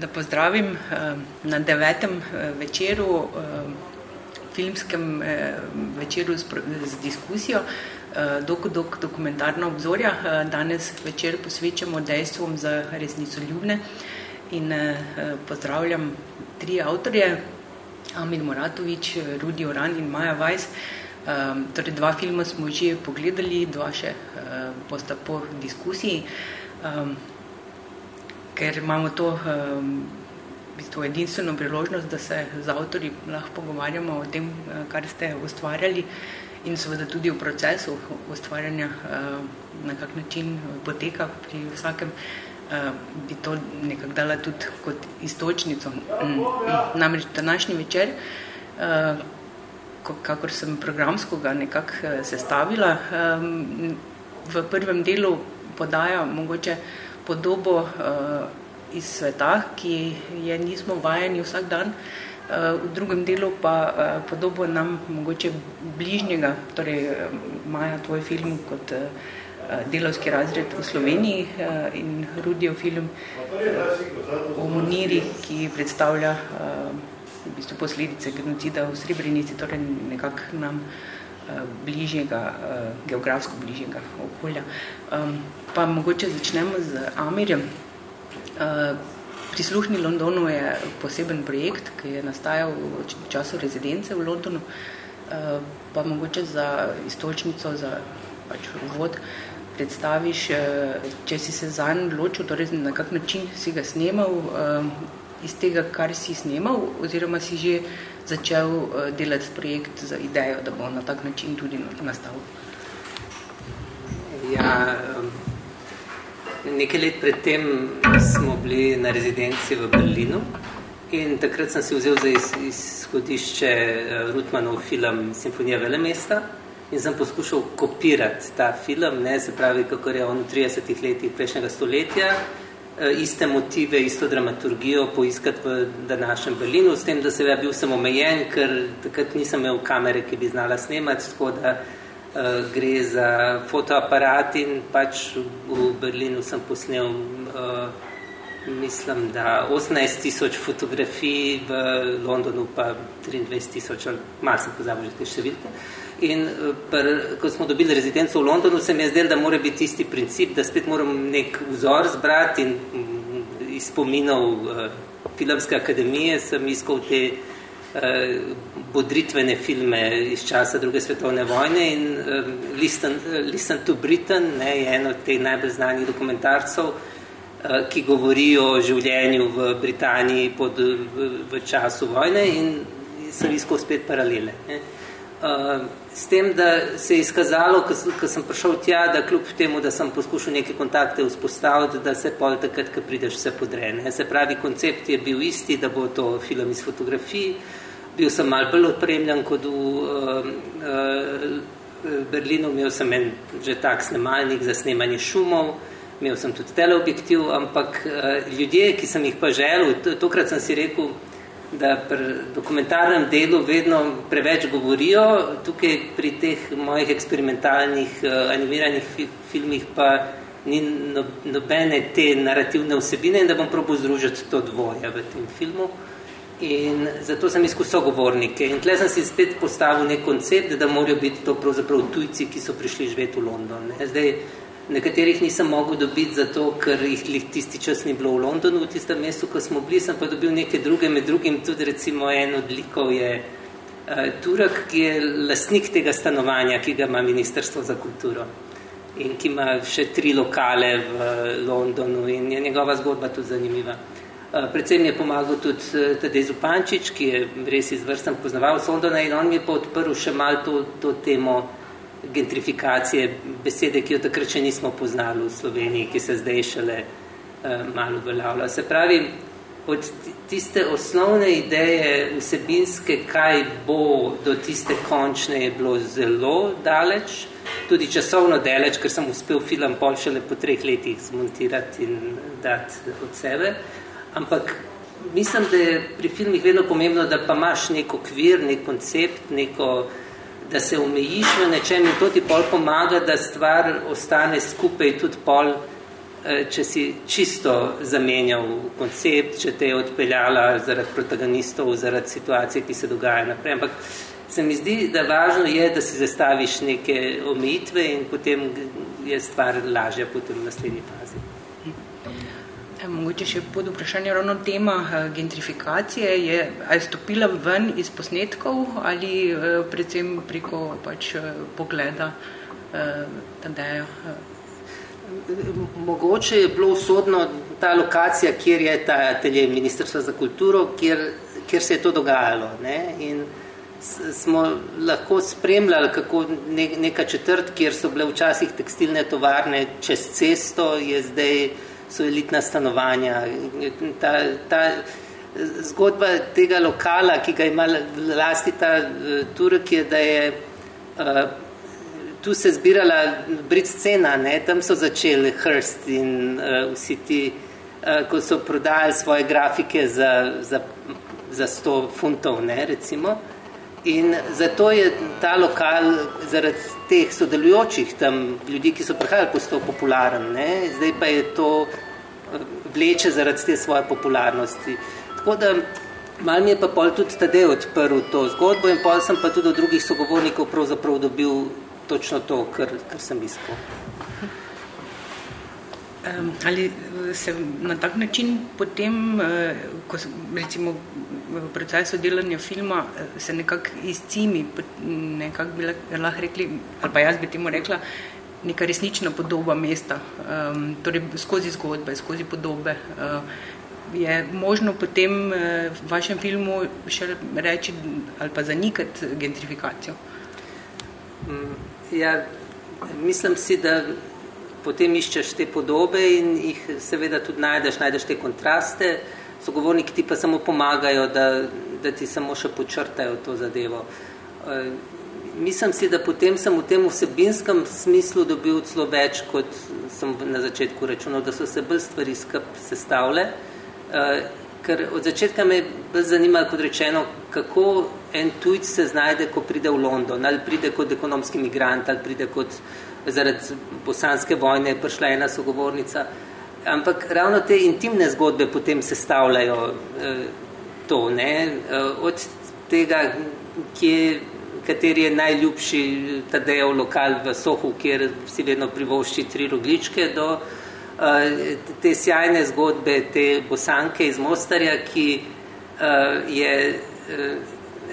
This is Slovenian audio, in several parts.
da pozdravim na devetem večeru, filmskem večeru z diskusijo, dok, dok dokumentarna obzorja. Danes večer posvečamo dejstvom za resnicoljubne in pozdravljam tri avtorje, Amin Moratovič, Rudi Oran in Maja Weiss. Torej dva filma smo že pogledali, dva še bosta po diskusiji ker imamo to um, v bistvu edinstveno priložnost, da se z avtorji lahko pogovarjamo o tem, kar ste ustvarjali in seveda tudi v procesu ustvarjanja uh, na kak način poteka pri vsakem, uh, bi to nekako dala tudi kot istočnico. Um, namreč današnji večer, uh, kakor sem programsko ga nekako sestavila, um, v prvem delu podaja mogoče podobo uh, iz sveta, ki je nismo vajeni vsak dan, uh, v drugem delu pa uh, podobo nam mogoče bližnjega, torej Maja, tvoj film kot uh, delovski razred v Sloveniji uh, in Rudijo film uh, o Muniri, ki predstavlja uh, v bistvu posledice genocida v Srebrenici, torej nekako nam bližnjega, geografsko bližnjega okolja. Pa mogoče začnemo z Amirjem. Eh, Prisluhni Londonu je poseben projekt, ki je nastajal v času rezidence v Londonu, eh, pa mogoče za istočnico, za pač vod predstaviš, eh, če si se zanj ločil, torej na kak način si ga snemal, iz tega, kar si snemal, oziroma si že začel delati projekt za idejo, da bo na tak način tudi nastal. Ja, Nekaj let predtem smo bili na rezidenci v Berlinu in takrat sem si vzel za izhodišče eh, Rutmanov film Simfonija velemesta in sem poskušal kopirati ta film, ne, se pravi, kako je on v 30 letih prejšnjega stoletja, eh, iste motive, isto dramaturgijo poiskati v današnjem Berlinu, s tem, da se je bil sem omejen, ker takrat nisem imel kamere, ki bi znala snemati, tako da uh, gre za fotoaparat in pač v Berlinu sem posnel, uh, mislim, da 18 tisoč fotografij, v Londonu pa 23 tisoč, ali malo sem pozabil že te številke. In uh, pr, ko smo dobili rezidenco v Londonu, se mi je zdel, da mora biti tisti princip, da spet moram nek vzor zbrati in um, iz spominov uh, filmske akademije sem iskal te uh, Eh, bodritvene filme iz časa druge svetovne vojne in um, Listen, Listen to Britain ne, je en od teh najbolj znanih dokumentarcev, uh, ki govori o življenju v Britaniji pod, v, v času vojne in sem iskal spet paralele. Ne. Uh, s tem, da se je izkazalo, ko sem prišel tja, da kljub temu, da sem poskušal neke kontakte vzpostaviti, da se pol takrat, ko prideš vse podrene. Se pravi, koncept je bil isti, da bo to film iz fotografij, bil sem malo bolj odpremljen kot v uh, uh, Berlinu, imel sem en že tak snemalnik za snemanje šumov, imel sem tudi teleobjektiv, ampak uh, ljudje, ki sem jih pa želel, tokrat sem si rekel, da pri dokumentarnem delu vedno preveč govorijo, tukaj pri teh mojih eksperimentalnih uh, animiranih fi filmih pa ni no nobene te narativne vsebine in da bom probil združiti to dvoje v tem filmu. In zato sem izkusil govornike. In tle sem si spet postavil nek koncept, da morajo biti to pravzaprav tujci, ki so prišli živeti v London. Ne. Zdaj, nekaterih nisem mogel dobiti zato, ker jih tisti čas ni bilo v Londonu, v tistem mestu, ko smo bili, sem pa dobil neke druge, med drugim tudi recimo en odlikov je uh, Turek, ki je lastnik tega stanovanja, ki ga ima Ministrstvo za kulturo in ki ima še tri lokale v Londonu in je njegova zgodba tudi zanimiva. Eh, predvsem mi je pomagal tudi eh, Tadej Zupančič, ki je res izvrsten poznaval Sondona in on mi je pa odprl še malo to, to temo gentrifikacije, besede, ki jo takrat še nismo poznali v Sloveniji, ki se zdaj šele uh, malo uveljavlja. Se pravi, od tiste osnovne ideje vsebinske, kaj bo do tiste končne, je bilo zelo daleč, tudi časovno daleč, ker sem uspel film pol šele po treh letih zmontirati in dati od sebe. Ampak mislim, da je pri filmih vedno pomembno, da pa imaš nek okvir, nek koncept, neko, da se omejiš v nečem in to ti pol pomaga, da stvar ostane skupaj tudi pol eh, če si čisto zamenjal koncept, če te je odpeljala zaradi protagonistov, zaradi situacije, ki se dogaja naprej. Ampak se mi zdi, da važno je, da si zastaviš neke omejitve in potem je stvar lažja potem v naslednji fazi. Mogoče še pod vprašanje ravno tema eh, gentrifikacije. Je, je stopila ven iz posnetkov ali eh, predvsem preko pač, pogleda Tadeja? Mogoče je bilo usodno ta lokacija, kjer je ta atelje Ministrstva za kulturo, kjer, kjer se je to dogajalo. Ne? In smo lahko spremljali, kako neka četrt, kjer so bile včasih tekstilne tovarne čez cesto, je zdaj so elitna stanovanja. Ta, ta zgodba tega lokala, ki ga ima vlasti ta Turek, je, da je uh, tu se zbirala brit scena, ne? tam so začeli Hearst in uh, vsi ti, uh, ko so prodajali svoje grafike za, za, za 100 funtov, ne, recimo. In zato je ta lokal zaradi teh sodelujočih tam ljudi, ki so prihajali postal popularen, ne? zdaj pa je to vleče zaradi te svoje popularnosti. Tako da mal mi je pa pol tudi tade odprl to zgodbo in pol sem pa tudi od drugih sogovornikov pravzaprav dobil točno to, kar, kar sem iskal. Um, ali se na tak način potem, uh, ko recimo v procesu delanja filma uh, se nekako izcimi, nekako bi lahko rekli, ali pa jaz bi temu rekla, neka resnična podoba mesta, um, torej skozi zgodbe, skozi podobe. Uh, je možno potem uh, v vašem filmu še reči ali pa zanikati gentrifikacijo? Mm, ja, mislim si, da potem iščeš te podobe in jih seveda tudi najdeš, najdeš te kontraste, sogovorniki ti pa samo pomagajo, da, da ti samo še počrtajo to zadevo. E, mislim si, da potem sem v tem vsebinskem smislu dobil celo več, kot sem na začetku računal, da so se bolj stvari skup sestavile. E, ker od začetka me bolj zanima, kot rečeno, kako en tujc se znajde, ko pride v London, ali pride kot ekonomski migrant, ali pride kot zaradi bosanske vojne prišla ena sogovornica. Ampak ravno te intimne zgodbe potem sestavljajo eh, to, ne? Eh, od tega, kje, kateri je najljubši Tadejev lokal v Sohu, kjer si vedno privošči tri rogličke, do eh, te sjajne zgodbe, te bosanke iz Mostarja, ki eh, je eh,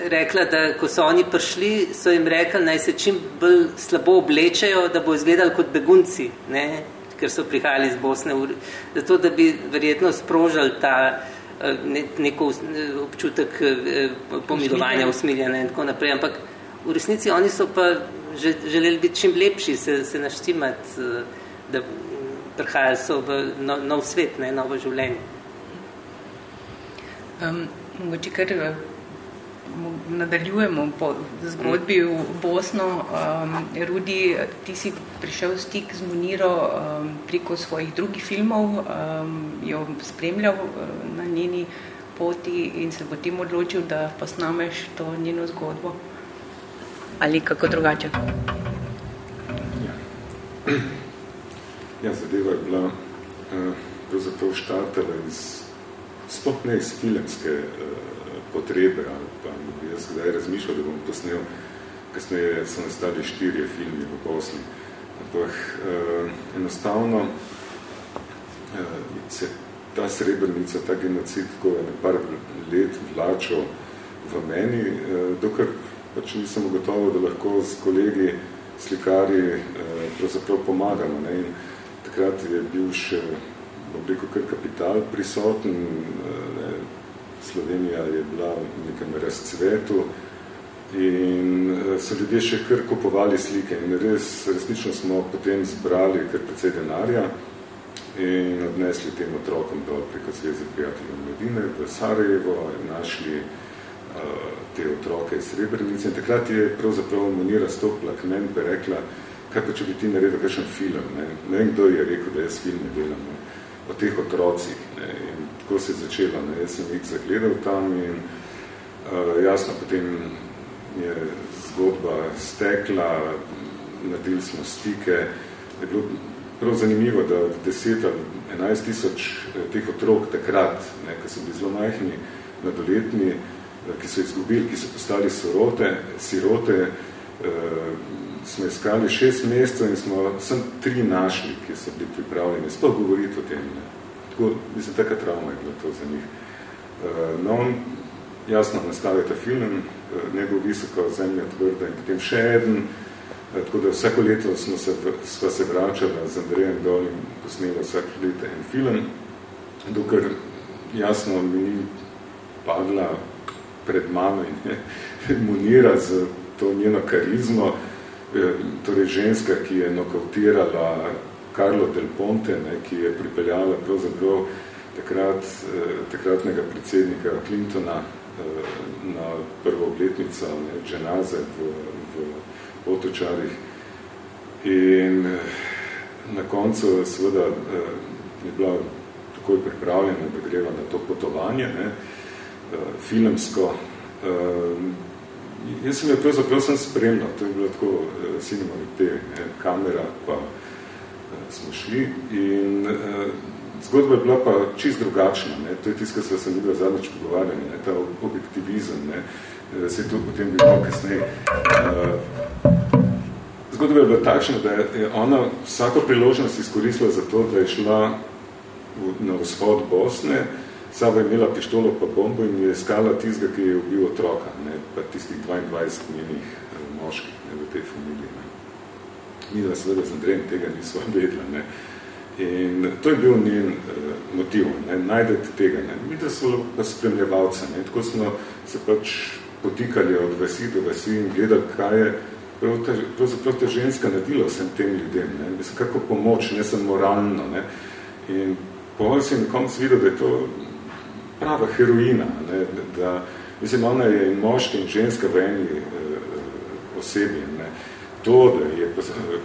rekla, da ko so oni prišli, so jim rekli, naj se čim bolj slabo oblečejo, da bo izgledali kot begunci, ne? Ker so prihajali iz Bosne, zato da bi verjetno sprožali ta eh, ne, neko občutek eh, pomilovanja, usmiljanja in tako naprej. Ampak v resnici oni so pa želeli biti čim lepši, se, se naštimati, eh, da prihajali so v nov, nov svet, ne, novo življenje. Um, mogoče kar nadaljujemo po zgodbi v Bosno. Um, Rudi, ti si prišel v stik z Muniro um, preko svojih drugih filmov, um, jo spremljal uh, na njeni poti in se potem odločil, da pa snameš to njeno zgodbo. Ali kako drugače? Ja, ja zadeva je bila uh, pravzaprav štartala iz, sploh ne iz filmske uh, potrebe ali pa jaz kdaj razmišljal, da bom posnel, kasneje so nastali štirje filmi v Bosni. Ampak uh, enostavno uh, se ta srebrnica, ta genocid, ko je par let vlačal v meni, uh, dokar pač nisem ugotovil, da lahko s kolegi slikari uh, pravzaprav pomagamo. Ne? In takrat je bil še, bom rekel, kar kapital prisoten, uh, Slovenija je bila v nekem razcvetu in eh, so ljudje še kar kupovali slike in res, resnično smo potem zbrali kar precej denarja in odnesli tem otrokom dol preko Zveze prijateljev Mladine v Sarajevo in našli uh, te otroke iz Srebrenice in takrat je pravzaprav Monira stopila k meni pa rekla, kaj pa če bi ti naredil kakšen film, ne, ne vem kdo je rekel, da jaz filme delam, ne, o teh otrocih ne, tako se je začela. Ne. Jaz sem jih zagledal tam in uh, jasno, potem je zgodba stekla, naredili smo stike. Je bilo prav zanimivo, da 10 ali 11 tisoč teh otrok takrat, ne, ki so bili zelo majhni, mladoletni, ki so izgubili, ki so postali sorote, sirote, smo iskali šest mesecev in smo sem tri našli, ki so bili pripravljeni, sploh govoriti o tem. Ne. Tako, mislim, taka travma je bila to za njih. No, on jasno nastavil ta film, njegov visoko zemlja tvrda in potem še eden, tako da vsako leto smo se, sva se vračala z Andrejem dol in posnela vsako leto en film, dokler jasno mi ni padla pred mano in imunira z to njeno karizmo, torej ženska, ki je nokautirala Carlo Del Ponte, ne, ki je pripeljala pravzaprav takrat, eh, takratnega predsednika Clintona eh, na prvo obletnico ne, dženaze v, v otočarih. In na koncu seveda je bila takoj pripravljena, da greva na to potovanje, ne, filmsko, Jaz sem jo pravzaprav sem spremljal, to je bilo tako cinema te eh, kamera, pa smo šli in uh, zgodba je bila pa čist drugačna, ne? to je tisto, kar sem videla zadnjič pogovarjanje, ne? ta objektivizem, ne? Uh, se je to potem bilo kasneje. Uh, zgodba je bila takšna, da je ona vsako priložnost izkoristila za to, da je šla v, na vzhod Bosne, Sava je imela pištolo pa bombo in je iskala tistega, ki je ubil otroka, ne, pa tistih 22 njenih eh, moških ne, v tej familiji. Ne. Mi da seveda z Andrejem tega nismo vedela. Ne. In to je bil njen uh, motiv, ne, najdeti tega. Ne. Mi da so spremljevalce, ne. tako smo se pač potikali od vasi do vasi in gledali, kaj je pravzaprav ta ženska nadila vsem tem ljudem. Ne. Mislim, kako pomoč, ne samo moralno. Ne. In po sem na koncu videl, da je to prava heroina. Ne, da, mislim, ona je moški in ženska v eni e, osebi. Ne. To, da je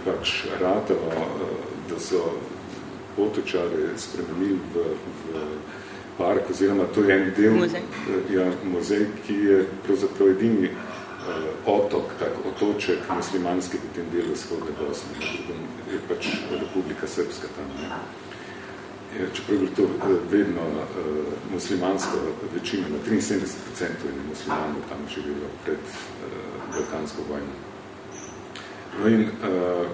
pač ratalo, eh, da so potočare spremenili v, v park, oziroma to je en del, muzej, ja, muzej ki je pravzaprav edini uh, otok, tak otoček muslimanski v tem delu vzhodne Bosne, je pač Republika Srpska tam. Ne čeprav je to eh, vedno uh, muslimansko večina, na 73% je muslimanov tam živelo pred uh, Balkansko vojno. No in uh,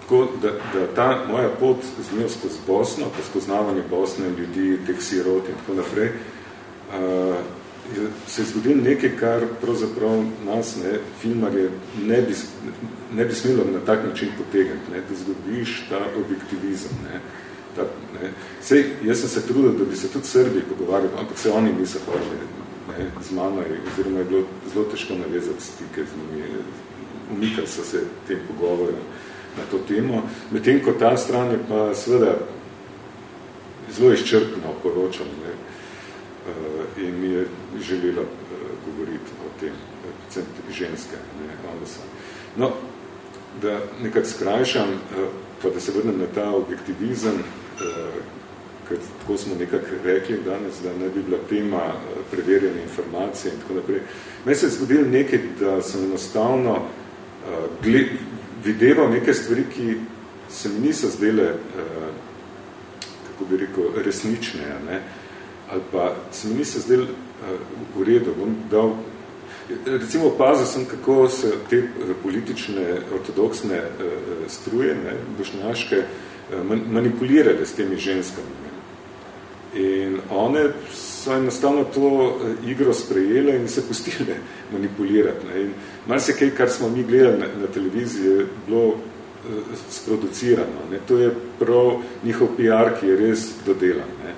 tako, da, da ta moja pot z njo skozi Bosno, pa skoznavanje Bosne, ljudi, teh sirot in tako naprej, uh, je, se je zgodilo nekaj, kar pravzaprav nas, ne, filmarje, ne bi, ne bi smelo na tak način potegniti, ne, da zgubiš ta objektivizem. Ne. Ta, ne. Sej, jaz sem se trudil, da bi se tudi Srbi pogovarjali, ampak se oni niso hočeli z mano, oziroma je bilo zelo težko navezati stike z njimi. Umikali so se tem pogovorom na to temo. Medtem, ko ta stran je pa seveda zelo izčrpno poročal ne, uh, in mi je želela uh, govoriti o tem, predvsem ženske. Ne, no, da nekaj skrajšam, uh, pa da se vrnem na ta objektivizem, eh, ker tako smo nekako rekli danes, da ne bi bila tema eh, preverjene informacije in tako naprej. Me se je zgodilo nekaj, da sem enostavno eh, gled, videval neke stvari, ki se mi niso zdele, kako bi rekel, resnične, ne? ali pa se mi niso zdeli v redu. Bom dal Recimo opazil sem, kako se te eh, politične, ortodoksne eh, eh, struje, ne, bošnjaške, manipulirale s temi ženskami. In one so enostavno to igro sprejele in se pustile manipulirati. Ne. In malo se kaj, kar smo mi gledali na, na televiziji, bilo sproducirano. Ne. To je prav njihov PR, ki je res dodelan. Ne.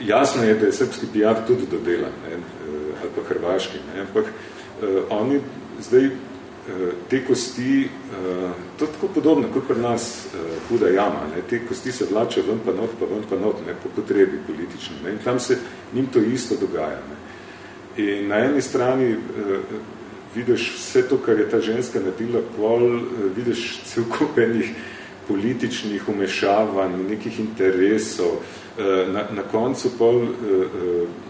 Jasno je, da je srpski PR tudi dodelan, ne, ali pa hrvaški, ne, ampak uh, oni zdaj te kosti, uh, to je tako podobno kot pri nas uh, huda jama, ne? te kosti se vlačajo ven pa not, pa ven pa not, ne? po potrebi politični. Ne? In tam se njim to isto dogaja. Ne? In na eni strani vidiš vse to, kar je ta ženska nadila, pol vidiš cel kupenih političnih umešavanj, nekih interesov, Eh, na, na koncu pol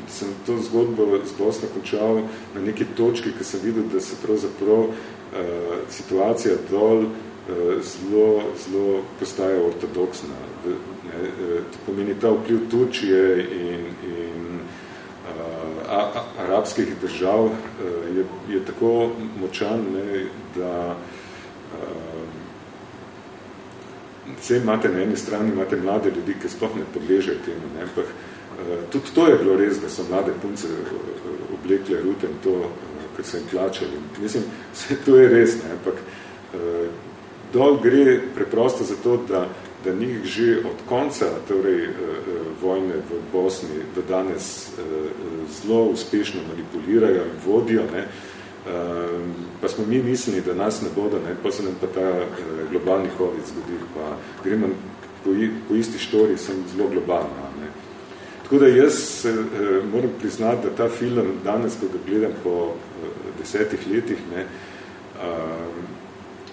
sem to zgodbo z Bosno končal na neki točki, ki sem videl, da se pravzaprav situacija dol uh, zelo, zelo postaja ortodoksna. Ne, to pomeni ta vpliv Turčije in, in a, a, arabskih držav je, je tako močan, ne, da vse imate na eni strani, imate mlade ljudi, ki sploh ne podležejo temu, ne, ampak tudi to je bilo res, da so mlade punce oblekle rute in to, ker jim plačali. Mislim, vse to je res, ne, ampak dol gre preprosto zato, da, da njih že od konca torej, eh, eh, vojne v Bosni do danes eh, zelo uspešno manipulirajo in vodijo, ne, pa smo mi mislili, da nas ne bodo, ne, pa se nam pa ta globalni COVID zgodil, pa gremo po, po isti štori, sem zelo globalna. Tako da jaz moram priznati, da ta film danes, ko ga gledam po desetih letih, ne,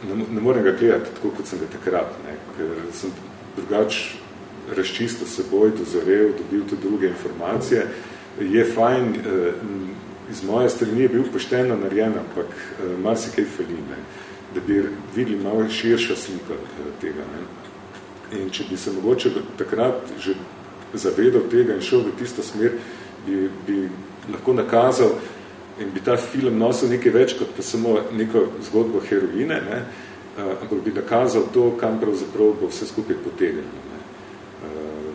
ne, ne morem ga gledati tako, kot sem ga takrat, ne, ker sem drugač razčistil seboj, dozorel, dobil tudi druge informacije. Je fajn, eh, iz moje strani je bil pošteno narejen, ampak eh, mar se kaj feli, ne, da bi videli malo širša slika eh, tega. Ne. In če bi se mogoče takrat že zavedal tega in šel v tisto smer, bi, bi lahko nakazal, in bi ta film nosil nekaj več kot pa samo neko zgodbo heroine, ne, uh, ampak bi nakazal to, kam pravzaprav bo vse skupaj potegnilo. Uh,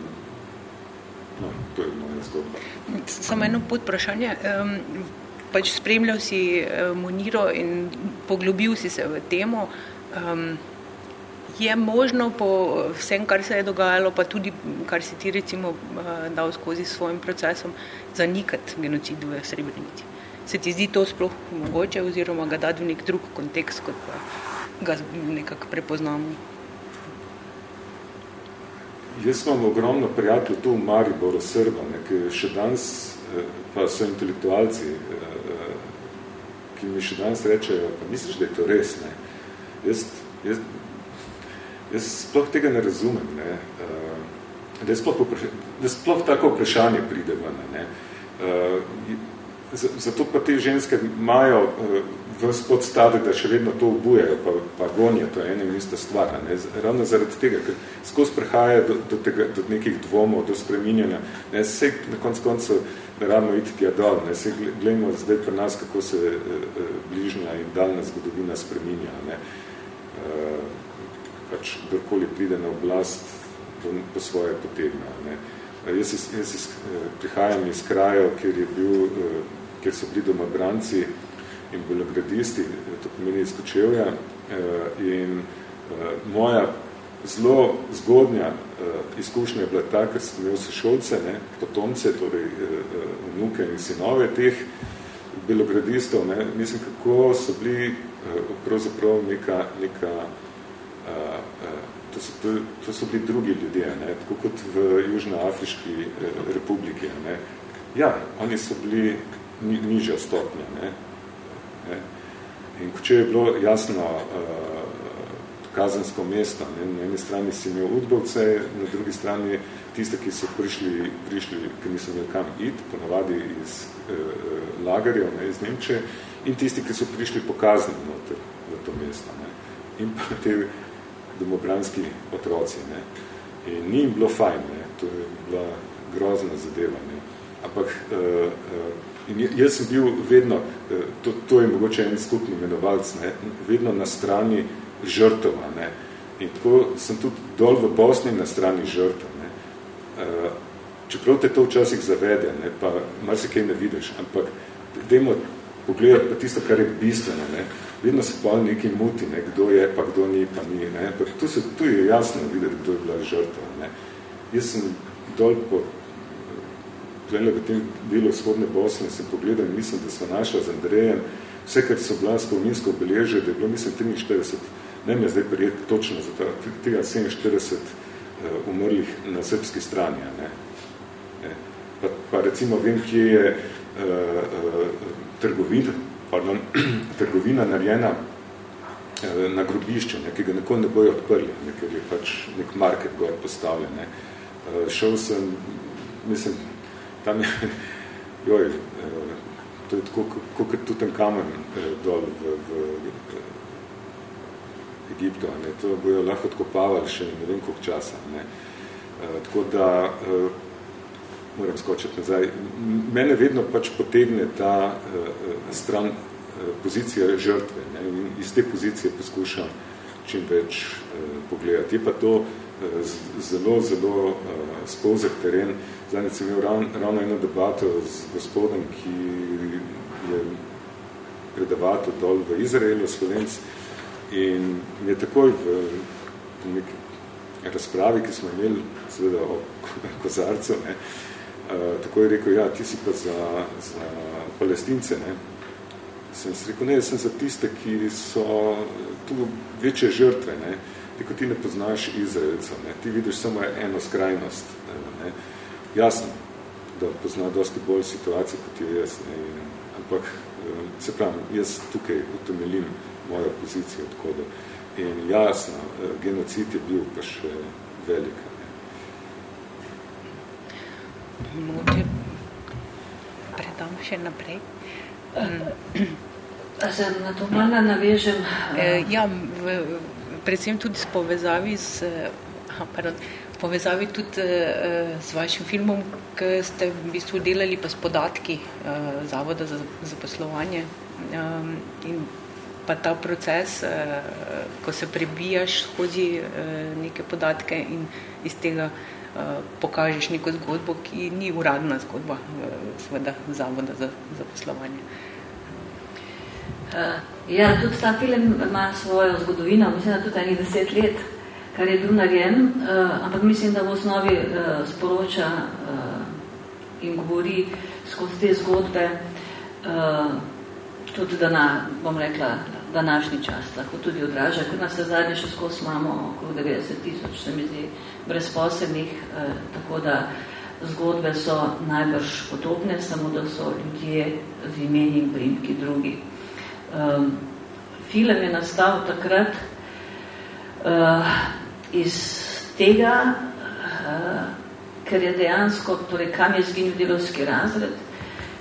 no, to je moja zgodba. Samo eno podprašanje. Um, pač spremljal si uh, Moniro in poglobil si se v temo. Um, je možno po vsem, kar se je dogajalo, pa tudi, kar si ti recimo dal skozi svojim procesom, zanikati genocid v Srebrenici? se ti zdi to sploh mogoče oziroma ga dati v nek drug kontekst, kot pa ga nekako prepoznamo? Jaz imam ogromno prijatelj tu v Mariboru, Srba, ne, ki še danes, eh, pa so intelektualci, eh, eh, ki mi še danes rečejo, pa misliš, da je to res, ne. Jaz, jaz, jaz sploh tega ne razumem, ne. Da je sploh, da sploh tako vprašanje pride ven, ne. Zato pa te ženske imajo uh, v podstavi, da še vedno to obujajo, pa, pa gonijo, to je ena in ista stvar. Ne? Ravno zaradi tega, ker skozi prehaja do, do, tega, do nekih dvomov, do spreminjanja. Ne? Se na konc koncu ne ravno iti tja dol. Ne? Se gledamo zdaj pri nas, kako se bližnja in daljna zgodovina spreminja. Ne? Uh, pač kdorkoli pride na oblast, po, po svoje potegna. Ne? Jaz, jaz, jaz prihajam iz krajev, kjer je bil uh, kjer so bili doma branci in belogradisti, to pomeni iz Kočevja. Eh, in eh, moja zelo zgodnja eh, izkušnja je bila ta, ker sem imel sošolce, ne, potomce, torej vnuke in sinove teh belogradistov. Ne, mislim, kako so bili pravzaprav neka, neka to so, to, to so bili drugi ljudje, ne, tako kot v Južnoafriški republiki. Ne. Ja, oni so bili ni, nižja stopnja. Ne? Ne? In če je bilo jasno uh, kazensko mesto, ne? na eni strani si imel udbovce, na drugi strani tiste, ki so prišli, prišli ki niso imeli kam iti, ponavadi iz uh, lagerjev, ne? iz Nemče, in tisti, ki so prišli pokazni noter v to mesto. Ne? In pa te domobranski otroci. Ne? In ni jim bilo fajn, ne? to je bila grozna zadeva. Ne? Ampak uh, uh, In jaz sem bil vedno, eh, to, to je mogoče en skupni imenovalc, ne, vedno na strani žrtova. Ne. In tako sem tudi dol v Bosni na strani žrtva. Ne. Eh, čeprav te to včasih zavede, ne, pa mar se kaj ne vidiš, ampak dajmo pogledati pa tisto, kar je bistveno. Ne. Vedno se pa nekaj muti, ne, kdo je, pa kdo ni, pa ni. Ne. Pa tu, se, tu je jasno videti, kdo je bila žrtva. Ne. Jaz sem dol po tukaj v tem delu vzhodne Bosne se pogledam in mislim, da so našla z Andrejem vse, kar so bila spominsko obeleže, da je bilo, mislim, 43, ne mi je zdaj prijeti točno za tega 47 uh, umrlih na srpski strani. Ne? Ne? Pa, pa recimo vem, kje je uh, uh, trgovina, pardon, trgovina narejena uh, na grobišču, ne, ki ga nikoli ne bojo odprli, ne, ker je pač nek market gor postavljen. Ne. Uh, šel sem, mislim, tam je, joj, eh, to je tako, kot tudi ten kamen eh, dol v, v, Egiptu. Ne. To bojo lahko odkopavali še ne vem koliko časa. Ne. Uh, tako da uh, moram skočiti nazaj. Mene vedno pač potegne ta uh, stran uh, pozicija žrtve. Ne. In iz te pozicije poskušam čim več uh, pogledati. Je pa to uh, zelo, zelo uh, spolzek teren. Zdaj sem imel ravno, ravno eno debato z gospodom, ki je predavatelj dol v Izraelu, slovenc, in je takoj v neki razpravi, ki smo imeli seveda o kozarcu, ne, uh, tako je rekel, ja, ti si pa za, za palestince, ne. Sem se rekel, ne, sem za tiste, ki so tu večje žrtve, ne. Rekel, ti ne poznaš Izraelcev, ne. Ti vidiš samo eno skrajnost, ne. Jasno, da pozna dosti bolj situacijo, kot je jaz, ne. Ampak, se pravim, jaz tukaj utemeljim mojo pozicijo odkodo. In jasno, eh, genocid je bil pa še velika. Mogoče predam še naprej. A se na to malo navežem? E, ja, v, predvsem tudi s povezavi s, aha, pardon, povezavi tudi uh, z vašim filmom, ki ste v bistvu delali pa s podatki Zavoda za zaposlovanje um, in pa ta proces, ko se prebijaš skozi neke podatke in iz tega pokažeš neko zgodbo, ki ni uradna zgodba uh, seveda Zavoda za zaposlovanje. Uh, ja, tudi ta film ima svojo zgodovino, mislim, da tudi enih deset let, kar je bil narejen, uh, ampak mislim, da v osnovi uh, sporoča uh, in govori skozi te zgodbe uh, tudi dana, bom rekla, današnji čas, lahko tudi odraža, ker nas zadnje še skozi imamo okrog 90 tisoč, se mi zdi, brezposobnih, uh, tako da zgodbe so najbrž podobne, samo da so ljudje z imeni in primki drugi. Um, film je nastal takrat, uh, iz tega, uh, ker je dejansko, torej kam je zginil delovski razred,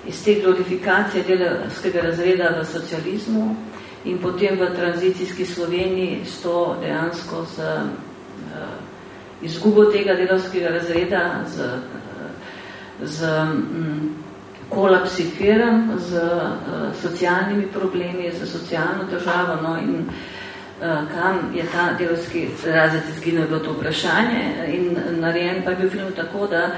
iz te glorifikacije delovskega razreda v socializmu in potem v tranzicijski Sloveniji s to dejansko z uh, izgubo tega delovskega razreda, z, uh, z um, kolapsifiram, z uh, socialnimi problemi, z socialno državo no, in uh, Eh, kam je ta delovski razred izginil, bilo to vprašanje. In narejen pa je bil film tako, da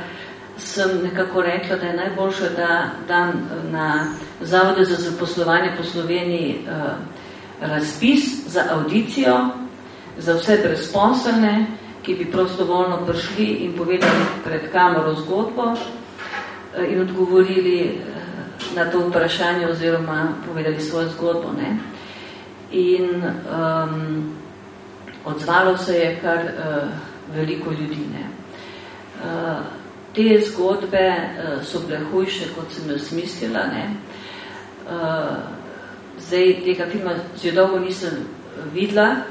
sem nekako rekla, da je najboljše, da dam na Zavode za zaposlovanje po Sloveniji uh, razpis za audicijo za vse brezposelne, ki bi prostovoljno prišli in povedali pred kamero zgodbo uh, in odgovorili uh, na to vprašanje oziroma povedali svojo zgodbo. Ne? in um, odzvalo se je kar uh, veliko ljudi. Ne. Uh, te zgodbe uh, so bile hujše, kot sem jo smislila. Ne. Uh, zdaj tega filma že dolgo nisem videla,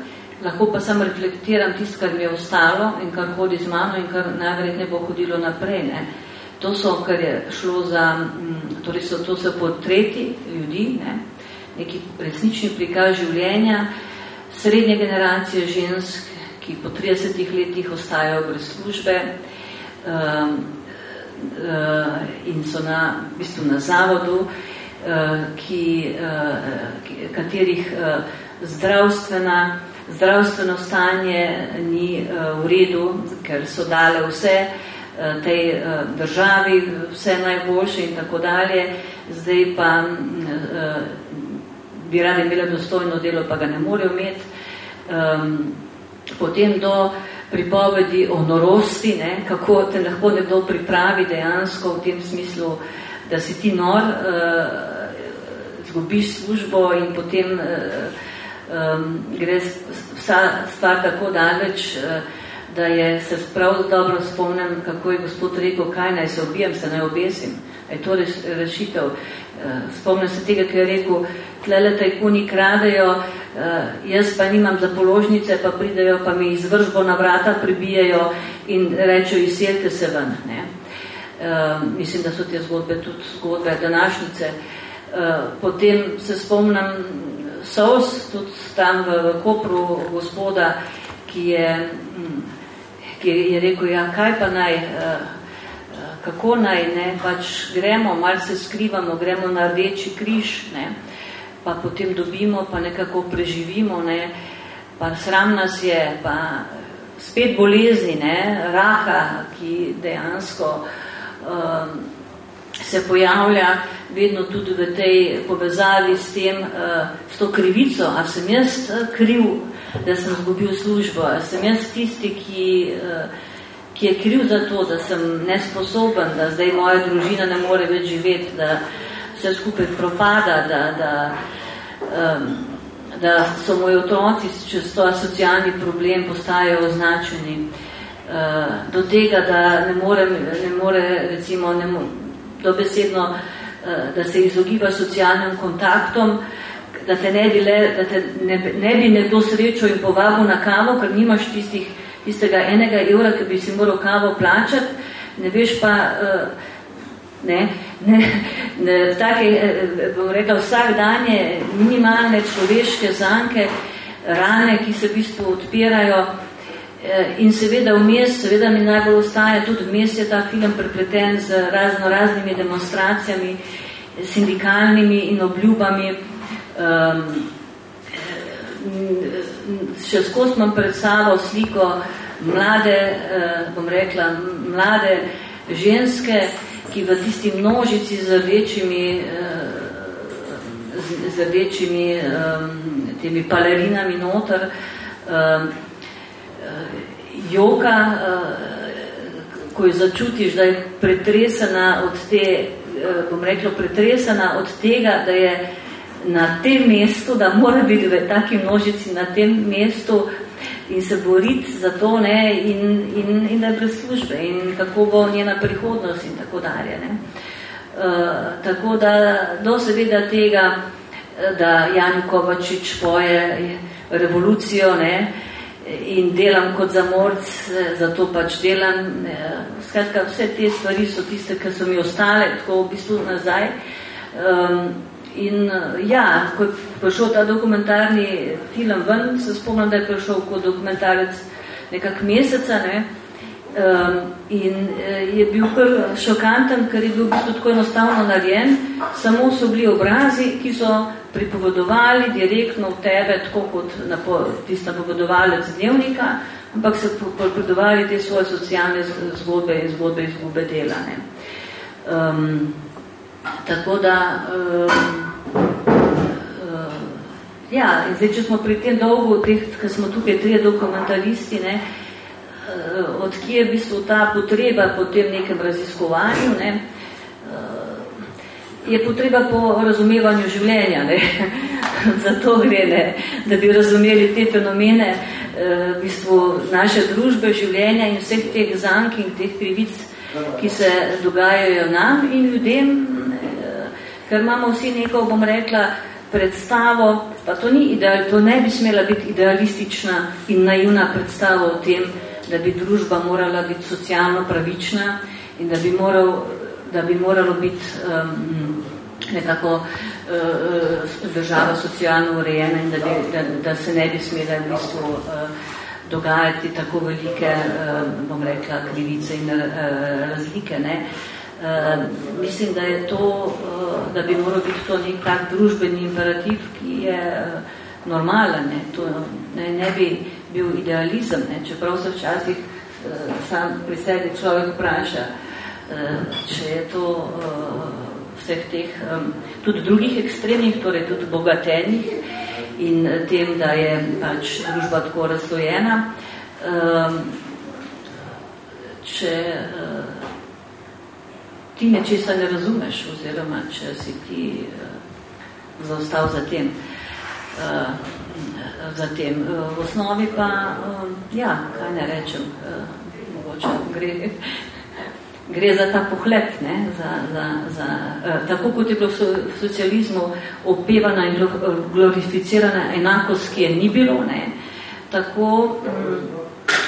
lahko pa samo reflektiram tisto, kar mi je ostalo in kar hodi z mano in kar najverjetne bo hodilo naprej. Ne. To so, kar je šlo za, torej so, to so portreti ljudi, ne, neki resnični prikaz življenja srednje generacije žensk, ki po 30 letih ostajajo brez službe um, uh, in so na, v bistvu na zavodu, uh, ki, uh, katerih uh, zdravstvena, zdravstveno stanje ni uh, v redu, ker so dale vse uh, tej uh, državi, vse najboljše in tako dalje, zdaj pa uh, bi radi imeli dostojno delo, pa ga ne morejo imeti. Um, potem do pripovedi o norosti, ne, kako te lahko nekdo pripravi dejansko v tem smislu, da si ti nor, uh, zgubiš službo in potem uh, um, gre vsa stvar tako daleč, uh, da je se prav dobro spomnim, kako je gospod rekel, kaj naj se obijem, se naj obesim. Je to rešitev. Spomnim se tega, ki je rekel, tlele tajkuni kradejo, jaz pa nimam za položnice, pa pridejo, pa mi izvržbo na vrata pribijajo in rečejo, izselte se ven. Ne. Mislim, da so te zgodbe tudi zgodbe današnjice. Potem se spomnim sous, tudi tam v, Kopru gospoda, ki je, mm, ki je rekel, ja, kaj pa naj, kako naj, ne, pač gremo, malo se skrivamo, gremo na rdeči križ, ne, pa potem dobimo, pa nekako preživimo, ne, pa sram nas je, pa spet bolezni, ne, raka, ki dejansko um, se pojavlja vedno tudi v tej povezavi s tem, uh, s to krivico, a sem jaz uh, kriv, da sem zgubil službo, a sem jaz tisti, ki, uh, ki je kriv za to, da sem nesposoben, da zdaj moja družina ne more več živeti, da vse skupaj propada, da, da um, da so moji otroci čez to socialni problem postajajo označeni. Uh, do tega, da ne more, ne more recimo, ne mo, dobesedno, uh, da se izogiba socialnim kontaktom, da te ne bi, le, da te ne, ne bi nekdo srečo in povabil na kavo, ker nimaš tistih, tistega enega evra, ki bi si moral kavo plačati, ne veš pa, uh, ne, ne, ne, take, eh, bom rekla, vsak dan je minimalne človeške zanke, rane, ki se v bistvu odpirajo eh, in seveda vmes, seveda mi najbolj ostaje, tudi vmes je ta film prepleten z razno raznimi demonstracijami, sindikalnimi in obljubami. Um, še skozi imam pred sabo sliko mlade, bom rekla, mlade ženske, ki v tisti množici z rdečimi, eh, z rdečimi temi palerinami noter joka, eh, ko jo začutiš, da je pretresena od te, eh, bom rekla, pretresena od tega, da je na tem mestu, da mora biti v taki množici na tem mestu in se boriti za to ne, in, in, in da je brez službe in kako bo njena prihodnost in tako dalje. Ne. Uh, tako da do seveda tega, da Jan Kovačič poje revolucijo ne, in delam kot zamorc, zato pač delam. Ne. Skratka, vse te stvari so tiste, ki so mi ostale tako v bistvu nazaj. Um, In eh, ja, ko je prišel ta dokumentarni film ven, se spomnim, da je prišel kot dokumentarec nekak meseca, ne? Um, in eh, je bil kar šokanten, ker je bil v bistvu tako enostavno narejen, samo so bili obrazi, ki so pripovedovali direktno v tebe, tako kot na tista povedovalec dnevnika, ampak so pripovedovali te svoje socialne zgodbe in zgodbe izgube dela. Ne? Um, Tako da, uh, uh, ja, in zdaj, če smo pri tem dolgo, teh, ker smo tukaj trije dokumentaristi, ne, uh, od kje je v bistvu ta potreba po tem nekem raziskovanju, ne, uh, je potreba po razumevanju življenja, ne, zato gre, ne, da bi razumeli te fenomene, uh, v bistvu naše družbe, življenja in vseh teh zank in teh krivic, ki se dogajajo nam in ljudem, ker imamo vsi neko, bom rekla, predstavo, pa to, ni ideal, to ne bi smela biti idealistična in naivna predstava o tem, da bi družba morala biti socialno pravična in da bi, moral, da bi moralo biti um, nekako uh, država socialno urejena in da, bi, da, da se ne bi smela v bistvu uh, dogajati tako velike, uh, bom rekla, krivice in uh, razlike. Ne? Uh, Uh, mislim, da je to, uh, da bi moral biti to nek tak družbeni imperativ, ki je uh, normalen, ne? To, ne, ne bi bil idealizem, ne? čeprav se včasih uh, sam pri sebi človek vpraša, uh, če je to uh, vseh teh, um, tudi drugih ekstremnih, torej tudi bogatenih in tem, da je pač družba tako razstojena. Um, če uh, ti nečesa ne razumeš, oziroma če si ti uh, zaostal za tem. Uh, za tem. Uh, v osnovi pa, uh, ja, kaj ne rečem, uh, mogoče gre, gre za ta pohlep, ne, za, za, za, uh, tako kot je bilo v socializmu opevana in glorificirana enakost, ki je ni bilo, ne, tako um,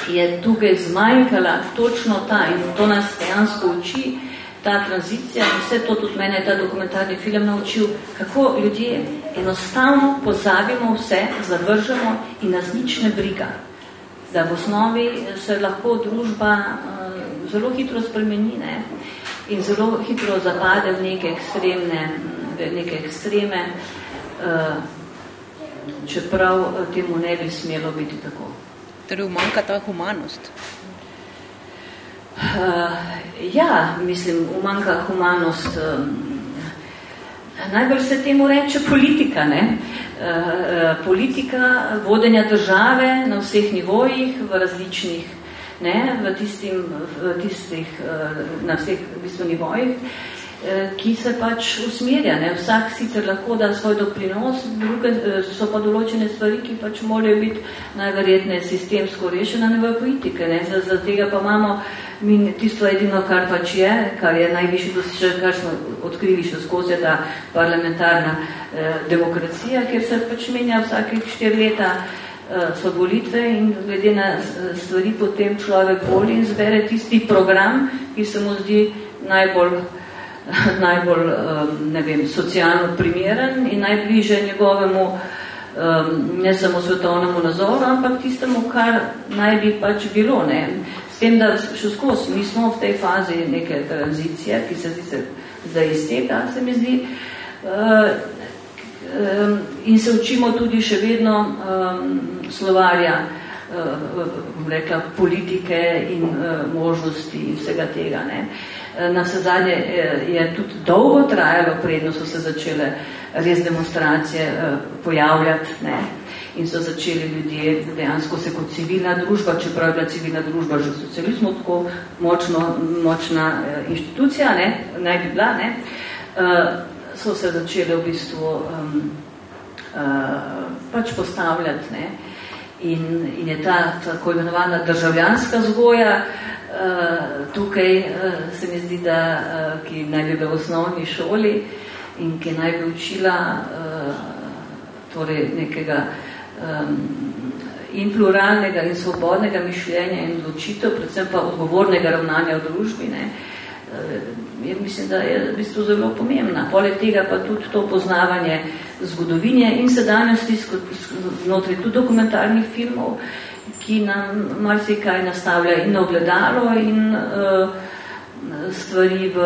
je tukaj zmanjkala točno ta in to nas dejansko uči, ta tranzicija vse to tudi mene je ta dokumentarni film naučil, kako ljudje enostavno pozabimo vse, zavržemo in nas nič ne briga. Da v osnovi se lahko družba uh, zelo hitro spremeni ne? in zelo hitro zapade v neke ekstremne, v neke ekstreme, uh, čeprav temu ne bi smelo biti tako. Torej, umanka ta humanost? Uh, ja, mislim, umanka humanost. Um, najbolj se temu reče politika. Ne? Uh, politika vodenja države na vseh nivojih, v različnih, ne? v tistim, v tistih, uh, na vseh v bistvu, nivojih. Eh, ki se pač usmerja. Ne? Vsak sicer lahko da svoj doprinos, druge eh, so pa določene stvari, ki pač morajo biti najverjetneje sistemsko rešene v politike. Ne? Za, za tega pa imamo mi tisto edino, kar pač je, kar je najvišji dosežek, kar smo odkrili še skozi ta parlamentarna eh, demokracija, kjer se pač menja vsake štiri leta eh, so volitve in glede na stvari potem človek bolj in zbere tisti program, ki se mu zdi najbolj najbolj, ne vem, socialno primeren in najbliže njegovemu ne samo svetovnemu nazoru, ampak tistemu, kar naj bi pač bilo. Ne. S tem, da še skozi, mi smo v tej fazi neke tranzicije, ki se zdi zdaj izteka, se mi zdi, in se učimo tudi še vedno slovarja, rekla, politike in možnosti in vsega tega. Ne. Eh, na vse zadnje eh, je tudi dolgo trajalo, predno so se začele res demonstracije eh, pojavljati ne? in so začeli ljudje dejansko se kot civilna družba, čeprav je bila civilna družba že v socializmu tako močno, močna inštitucija, ne? naj bi bila, ne? so se začele v bistvu um, uh, pač postavljati ne? in, in je ta tako imenovana državljanska zgoja Eh, tukaj uh, se mi zdi, da uh, ki naj bi v osnovni šoli in ki naj bi učila torej nekega in pluralnega in svobodnega mišljenja in odločitev, predvsem pa odgovornega ravnanja v družbi, ne, je, mislim, da je v bistvu zelo pomembna. Poleg tega pa tudi to poznavanje zgodovine in sedanjosti znotraj tudi dokumentarnih filmov, ki nam marsikaj nastavlja in ogledalo in uh, stvari v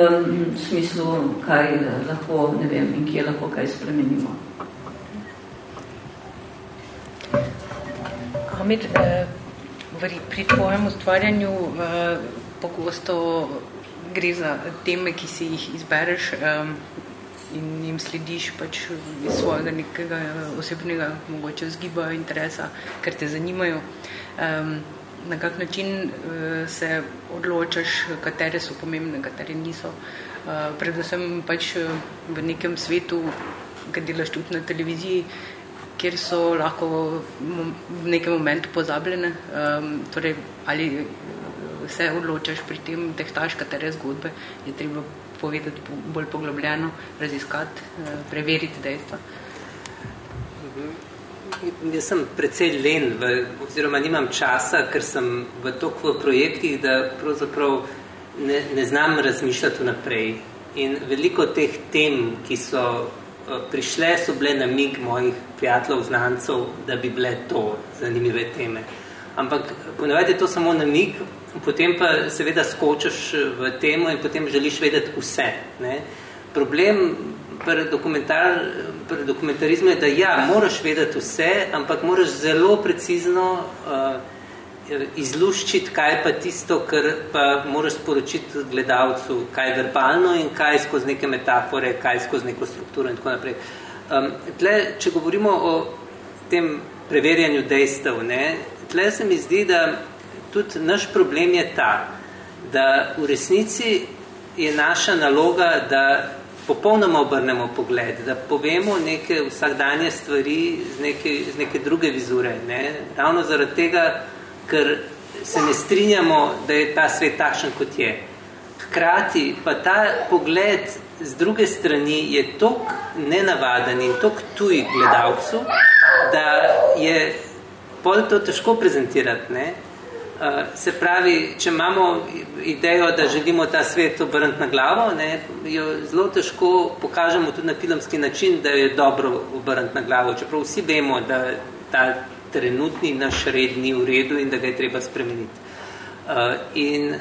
smislu, kaj lahko, ne vem, in kje lahko kaj spremenimo. Amir, eh, pri tvojem ustvarjanju eh, pogosto gre za teme, ki si jih izbereš in jim slediš pač iz svojega nekega osebnega mogoče zgiba interesa, ker te zanimajo. Um, na kak način uh, se odločaš, katere so pomembne, katere niso. Uh, predvsem pač v nekem svetu, ki delaš tudi na televiziji, kjer so lahko v nekem momentu pozabljene. Um, torej, ali se odločaš pri tem, tehtaš, katere zgodbe je treba povedati bolj poglobljeno, raziskati, eh, preveriti dejstva? Mhm. Jaz sem precej len, v, oziroma nimam časa, ker sem v toliko projektih, da pravzaprav ne, ne znam razmišljati naprej. In veliko teh tem, ki so eh, prišle, so bile na mig mojih prijateljev, znancev, da bi bile to zanimive teme. Ampak ponavadi je to samo na mig, potem pa seveda skočiš v temo in potem želiš vedeti vse. Ne? Problem pri, dokumentar, pri dokumentarizmu je, da ja, moraš vedeti vse, ampak moraš zelo precizno uh, izluščiti, kaj pa tisto, kar pa moraš sporočiti gledalcu, kaj verbalno in kaj skozi neke metafore, kaj skozi neko strukturo in tako naprej. Um, tle, če govorimo o tem preverjanju dejstev, ne, tle se mi zdi, da tudi naš problem je ta, da v resnici je naša naloga, da popolnoma obrnemo pogled, da povemo neke vsakdanje stvari z neke, z neke druge vizure. Ne? Ravno zaradi tega, ker se ne strinjamo, da je ta svet takšen, kot je. Hkrati pa ta pogled z druge strani je tok nenavaden in tok tuj gledalcu, da je pol to težko prezentirati. Ne? Uh, se pravi, če imamo idejo, da želimo ta svet obrniti na glavo, ne, jo zelo težko pokažemo tudi na filmski način, da je dobro obrniti na glavo, čeprav vsi vemo, da ta trenutni naš red ni v redu in da ga je treba spremeniti. Uh, in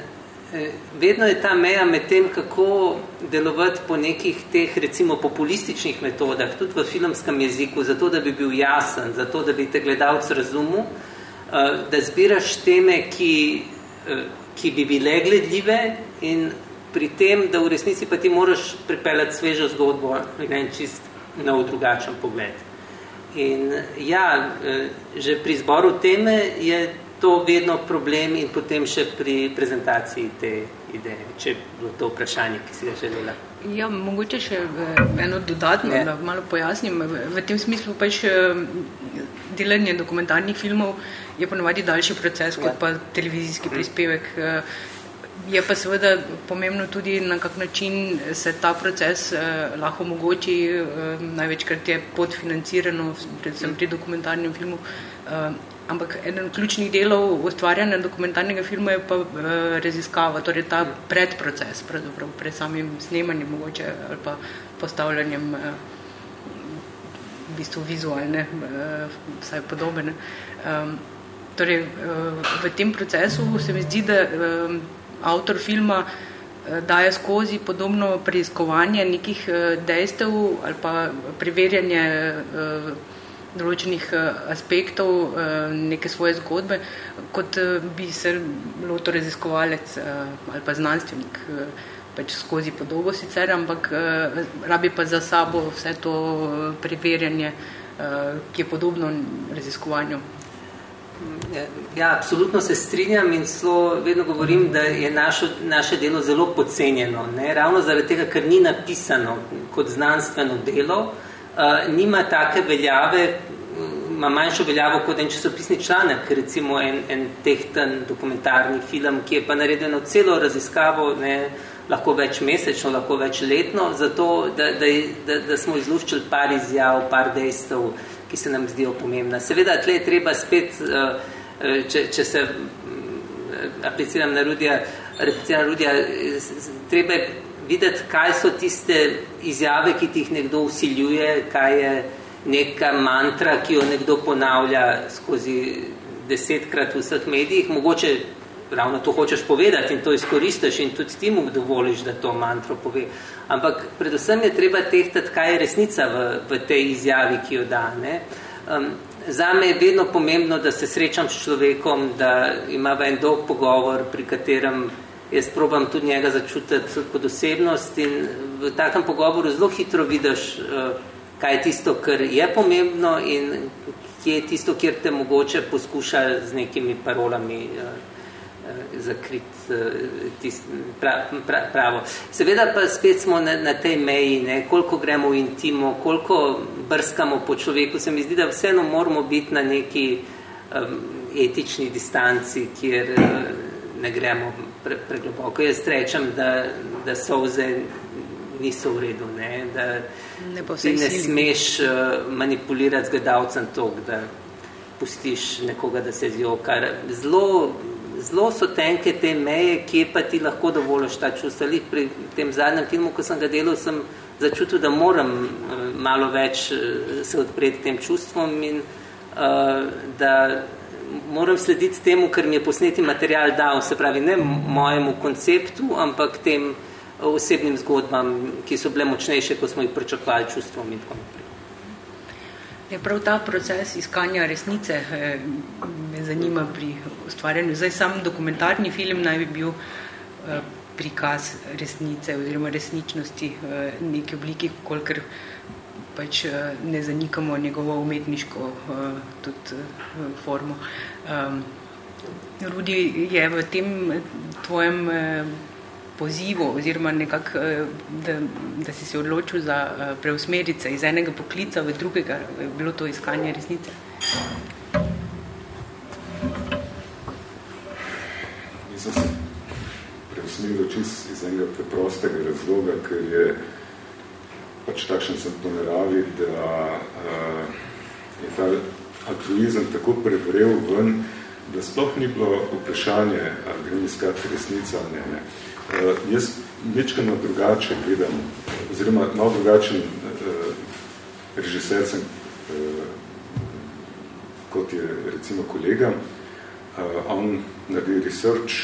eh, vedno je ta meja med tem, kako delovati po nekih teh, recimo, populističnih metodah, tudi v filmskem jeziku, zato da bi bil jasen, zato da bi te gledalc razumel, da zbiraš teme, ki, eh, ki bi bile gledljive in pri tem, da v resnici pa ti moraš pripeljati svežo zgodbo in en čist nov drugačen pogled. In ja, eh, že pri zboru teme je to vedno problem in potem še pri prezentaciji te ideje, če bilo to vprašanje, ki si ga želela. Ja, mogoče še eno dodatno, da malo pojasnim. V tem smislu pač delanje dokumentarnih filmov je ponovadi daljši proces kot ja. pa televizijski prispevek. Je pa seveda pomembno tudi, na kak način se ta proces eh, lahko omogoči. Eh, največkrat je podfinancirano, predvsem pri dokumentarnem filmu. Eh, ampak eden ključnih delov ustvarjanja dokumentarnega filma je pa eh, raziskava, torej ta predproces, pravzaprav pred samim snemanjem mogoče ali pa postavljanjem eh, v bistvu vizualne, eh, vsaj podobene. Eh, Torej, eh, v tem procesu se mi zdi, da eh, avtor filma eh, daje skozi podobno preiskovanje nekih dejstev ali pa preverjanje določenih aspektov neke svoje zgodbe, kot bi se loto raziskovalec ali pa znanstvenik pač skozi podobo sicer, ampak rabi pa za sabo vse to preverjanje, ki je podobno raziskovanju Ja, absolutno se strinjam in so, vedno govorim, da je našo, naše delo zelo podcenjeno. Ne? Ravno zaradi tega, ker ni napisano kot znanstveno delo, uh, nima take veljave, ima manjšo veljavo kot en časopisni članek, recimo en, en tehten dokumentarni film, ki je pa naredeno celo raziskavo, ne, lahko več mesečno, lahko več letno, zato da, da, da, da smo izluščili par izjav, par dejstev, ki se nam zdijo pomembna. Seveda, tle je treba spet, eh, eh, če, če se mm, apliciram na Rudija, na Rudija, treba je videti, kaj so tiste izjave, ki ti jih nekdo usiljuje, kaj je neka mantra, ki jo nekdo ponavlja skozi desetkrat v vseh medijih, mogoče ravno to hočeš povedati in to izkoristiš in tudi ti mu dovoliš, da to mantro pove. Ampak predvsem je treba tehtati, kaj je resnica v, v tej izjavi, ki jo da. Ne? Um, zame je vedno pomembno, da se srečam s človekom, da ima en dolg pogovor, pri katerem jaz probam tudi njega začutiti kot osebnost in v takem pogovoru zelo hitro vidiš, uh, kaj je tisto, kar je pomembno in kje je tisto, kjer te mogoče poskuša z nekimi parolami uh, zakrit eh, tist, pra, pra, pravo. Seveda pa spet smo na, na tej meji, ne, koliko gremo v intimo, koliko brskamo po človeku, se mi zdi, da vseeno moramo biti na neki um, etični distanci, kjer uh, ne gremo pre, pregloboko. Jaz rečem, da, da solze niso v redu, ne, da ne, ti ne smeš uh, manipulirati z gledalcem tok, da pustiš nekoga, da se zjoka. Zelo zelo so tenke te meje, kje pa ti lahko dovoliš ta čustva. Pri tem zadnjem filmu, ko sem ga delal, sem začutil, da moram uh, malo več uh, se odpreti tem čustvom in uh, da moram slediti temu, ker mi je posneti material dal, se pravi ne mojemu konceptu, ampak tem osebnim zgodbam, ki so bile močnejše, ko smo jih pričakovali čustvom in tako naprej. Je prav ta proces iskanja resnice eh, me zanima pri ustvarjanju. Zdaj sam dokumentarni film naj bi bil eh, prikaz resnice oziroma resničnosti v neki obliki, kolikor pač eh, ne zanikamo njegovo umetniško tudi formo. Rudi je v tem tvojem pozivu oziroma nekako, eh, da, da si se odločil za eh, preusmerice iz enega poklica v drugega, je bilo to iskanje resnice? Nisem se preusmeril čist iz enega preprostega razloga, ker je pač takšen sem po naravi, da uh, je ta altruizem tako prevrel ven, da sploh ni bilo vprašanje, ali grem iskati resnica ali ne. ne. Uh, jaz večkano drugače gledam, oziroma malo drugačen uh, režiser sem, uh, kot je recimo kolega. Uh, on naredi research,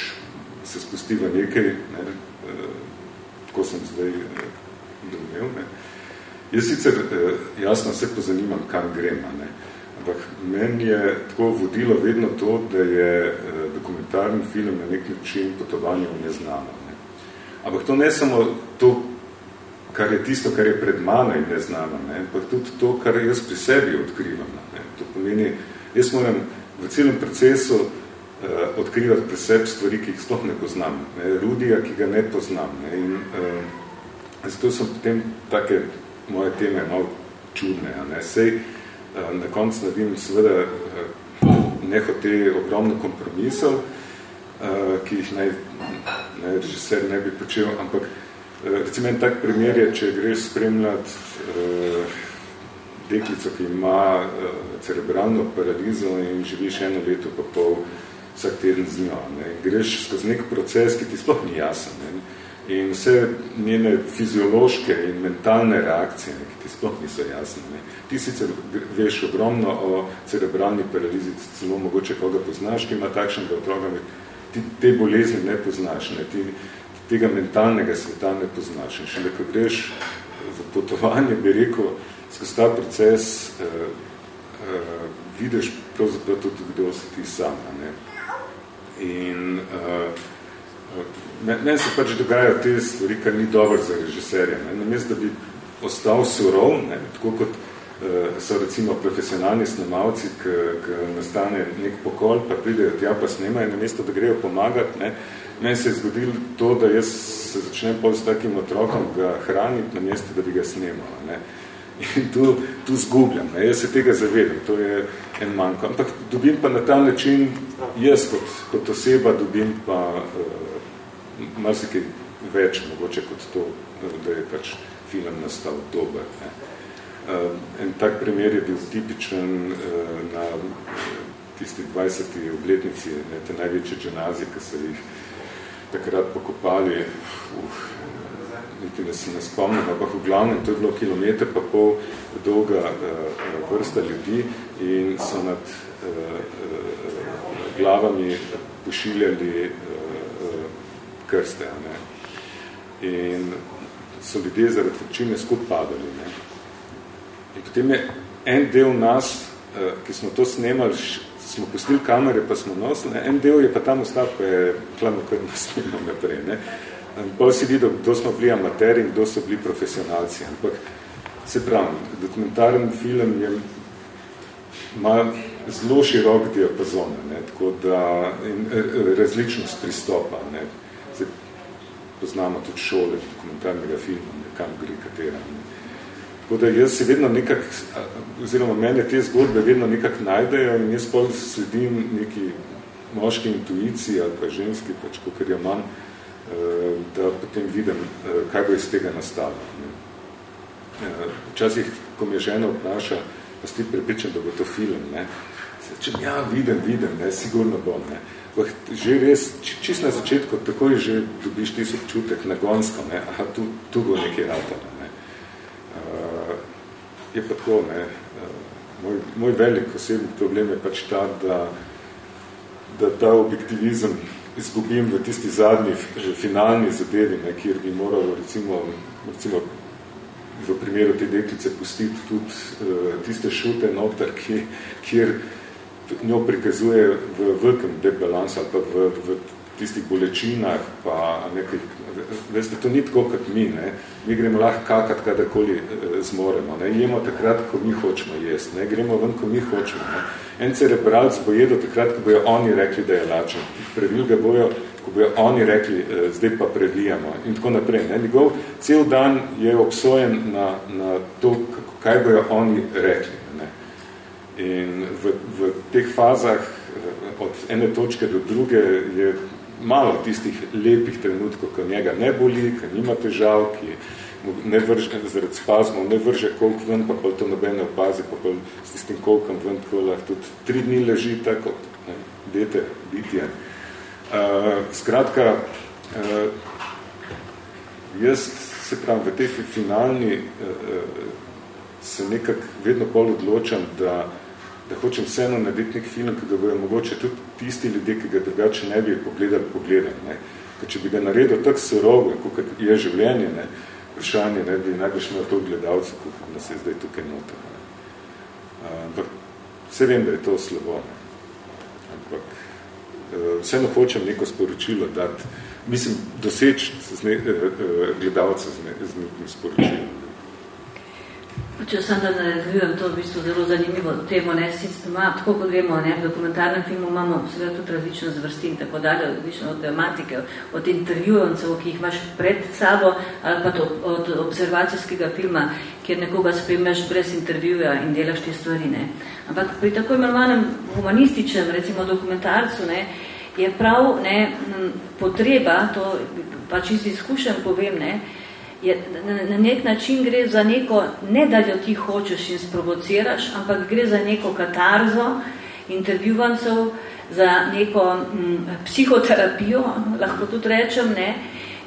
se spusti v nekaj, ne, uh, tako sem zdaj uh, domel. Ne. Jaz sicer uh, jasno se pozanimam, kam grem, ne. ampak meni je tako vodilo vedno to, da je uh, dokumentarni film na nek način potovanje v neznano. Ampak to ne samo to, kar je tisto, kar je pred mano in neznano, ne? ampak tudi to, kar jaz pri sebi odkrivam. Ne? To pomeni, jaz moram v celem procesu uh, odkrivati pri sebi stvari, ki jih sploh ne poznam. Ne? Rudija, ki ga ne poznam. Ne? In uh, zato so potem take moje teme malo čudne. Ne? Sej uh, na koncu naredim seveda uh, nehote ogromno kompromisov, uh, ki jih naj ne, režiser ne bi počel, ampak eh, recimo en tak primer je, če greš spremljati uh, deklico, ki ima uh, cerebralno paralizo in živiš eno leto pa pol vsak teden z njo. Ne. Greš skozi nek proces, ki ti sploh ni jasen. Ne. In vse njene fiziološke in mentalne reakcije, ne, ki ti sploh niso jasne. Ne. Ti sicer veš ogromno o cerebralni paralizi, celo mogoče koga poznaš, ki ima takšnega otroka, ti te bolezni ne poznaš, ne, ti tega mentalnega sveta ne poznaš. In še ko greš v potovanje, bi rekel, skozi ta proces uh, uh, vidiš pravzaprav tudi, kdo si ti sam. Ne. In uh, meni se pač dogajajo te stvari, kar ni dobro za režiserja. Ne. Namesto, da bi ostal surov, ne, tako kot Eh, so recimo profesionalni snemalci, ki nastane nek pokol, pa pridejo tja, pa snemajo, namesto da grejo pomagati. Ne. Meni se je zgodilo to, da jaz se začnem pol s takim otrokom ga hraniti, namesto da bi ga snemal. Ne. In tu, tu zgubljam, ne. jaz se tega zavedam, to je en manjko. Ampak dobim pa na ta način, jaz kot, kot oseba dobim pa uh, marsikaj več, mogoče kot to, da je pač film nastal dober. Ne. Uh, en tak primer je bil tipičen uh, na tisti 20. obletnici, ne, te največje dženazije, ki so jih takrat pokopali, uh, niti ne se ne spomnim, ampak v glavnem to je bilo kilometr pa pol dolga uh, vrsta ljudi in so nad uh, uh, glavami pošiljali uh, uh, krste. Ne. In so ljudje zaradi vročine skup padali. Ne. In potem je en del nas, uh, ki smo to snemali, smo pustili kamere, pa smo nosili, en del je pa tam ostal, pa je hladno kar nas snemal naprej. Ne? Pa si videl, kdo smo bili amateri in kdo so bili profesionalci. Ampak se pravi, dokumentaren film je ima zelo širok diapazon, ne? tako da in, e, različnost pristopa. Ne? Zdaj, poznamo tudi šole dokumentarnega filma, ne? kam gre katera. Ne? Tako da jaz se vedno nekak, oziroma mene te zgodbe vedno nekak najdejo in jaz pol sledim neki moški intuiciji ali pa ženski, pač kakor jo imam, eh, da potem vidim, eh, kaj bo iz tega nastalo. Eh, včasih, ko me žena vpraša, pa si prepričan, da bo to film, ne? Če ja, vidim, vidim, ne, sigurno bom. Ne. Že res, čist na začetku, takoj že dobiš tisto občutek nagonsko, ne, aha, tu, tu bo nekaj ratalo je pa tako, ne, moj, moj velik osebni problem je pač ta, da, da ta objektivizem izgubim v tisti zadnji finalni zadevi, ne, kjer bi moral recimo, recimo v primeru te deklice pustiti tudi uh, tiste šute noter, ki, kjer njo prikazuje v velikem debalansu ali pa v, v tistih bolečinah, pa nekaj, veste, to ni tako kot mi, ne? mi gremo lahko kakat, kadarkoli e, zmoremo, ne? jemo takrat, ko mi hočemo jesti, ne? gremo ven, ko mi hočemo. Ne? En cerebralc bo jedel takrat, ko bojo oni rekli, da je lačen, previl ga bojo, ko bojo oni rekli, e, zdaj pa previjamo in tako naprej. Ne? Njegov cel dan je obsojen na, na to, kaj bojo oni rekli. Ne? In v, v teh fazah e, od ene točke do druge je malo tistih lepih trenutkov, ko njega ne boli, ko nima težav, ki, ne vrže zaradi spazmov, ne vrže kolik ven, pa pa to nobene opazi, pa pa s tistim kolkom ven, tako lahko tudi tri dni leži tako, ne, dete, bitje. Uh, skratka, uh, jaz se pravim, v tej finalni uh, se nekako vedno pol odločam, da, da hočem vseeno narediti nek film, ki ga bojo mogoče tudi tisti ljudje, ki ga drugače ne bi pogledali, pogledali. Ne. Ker če bi ga naredil tako surovo, kot je življenje, ne, vprašanje, ne, bi najbolj imel to gledalce, kot nas je zdaj tukaj noter. Ampak vse vem, da je to slabo. Ne. Ampak vseeno hočem neko sporočilo dati, mislim, doseči gledalce z, ne, z nekim sporočilom. Če sem da nadaljujem, to v bistvu zelo zanimivo temo, ne, sistema, tako kot vemo, ne, v dokumentarnem filmu imamo seveda tudi različne zvrsti in tako dalje, odlično od tematike, od intervjujencov, ki jih imaš pred sabo, ali pa to, od observacijskega filma, kjer nekoga spremljaš brez intervjuja in delaš te stvari, ne. Ampak pri tako imenovanem humanističnem, recimo dokumentarcu, ne, je prav ne, potreba, to pač iz izkušenj povem, ne, je, na, nek način gre za neko, ne da jo ti hočeš in sprovociraš, ampak gre za neko katarzo intervjuvancev, za neko m, psihoterapijo, lahko tudi rečem, ne,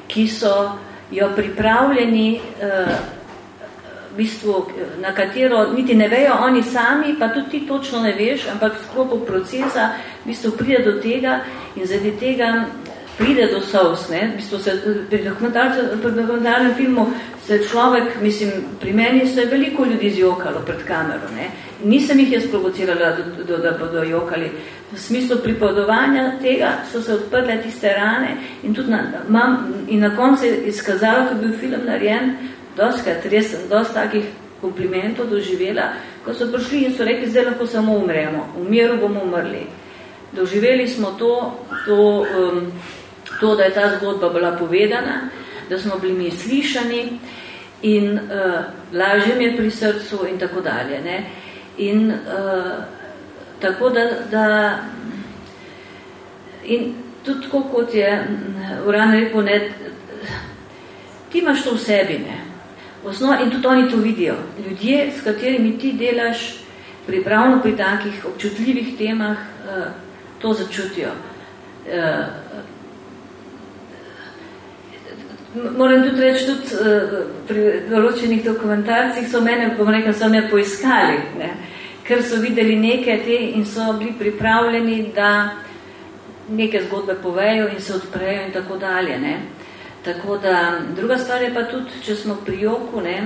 ki so jo pripravljeni, uh, v bistvu, na katero niti ne vejo oni sami, pa tudi ti točno ne veš, ampak v sklopu procesa v bistvu pride do tega in zaradi tega pride do sous, ne, v bistvu se, pri dokumentarnem filmu se človek, mislim, pri meni se je veliko ljudi zjokalo pred kamero, ne, nisem jih jaz provocirala, do, do, da bodo jokali, v smislu pripovedovanja tega so se odprle tiste rane in tudi na, mam, in na koncu je izkazalo, ko je bil film narejen, doskrat, res sem dost takih komplimentov doživela, ko so prišli in so rekli, zdaj lahko samo umremo, v miru bomo umrli. Doživeli smo to, to um, to, da je ta zgodba bila povedana, da smo bili mi slišani in uh, lažje mi je pri srcu in tako dalje. Ne? In uh, tako da, da in tudi tako, kot je Uran rekel, ne, ti imaš to v sebi, ne? Osnova, in tudi oni to vidijo. Ljudje, s katerimi ti delaš pripravno pri takih občutljivih temah, uh, to začutijo. Moram tudi reči, tudi uh, pri določenih dokumentarcih so mene, bom rekel, so me poiskali, ne? ker so videli neke te in so bili pripravljeni, da neke zgodbe povejo in se odprejo in tako dalje. Ne? Tako da, druga stvar je pa tudi, če smo pri joku, ne?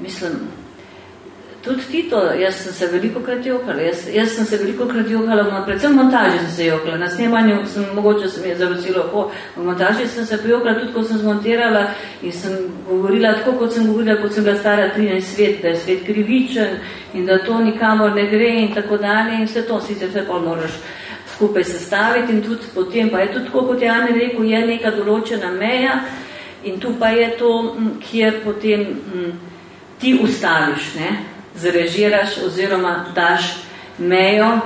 mislim, Tudi Tito, jaz sem se veliko krat jokala, jaz, jaz sem se veliko krat jokala, predvsem v montaži sem se jokala, na snemanju sem, mogoče sem je zarocilo, po, v montaži sem se prijokala tudi, ko sem zmontirala in sem govorila tako, kot sem govorila, kot sem bila stara 13 svet, da je svet krivičen in da to nikamor ne gre in tako dalje in vse to, sicer vse pol moraš skupaj sestaviti in tudi potem, pa je tudi tako, kot je Ane rekel, je neka določena meja in tu pa je to, kjer potem m, ti ustaviš, ne, zrežiraš oziroma daš mejo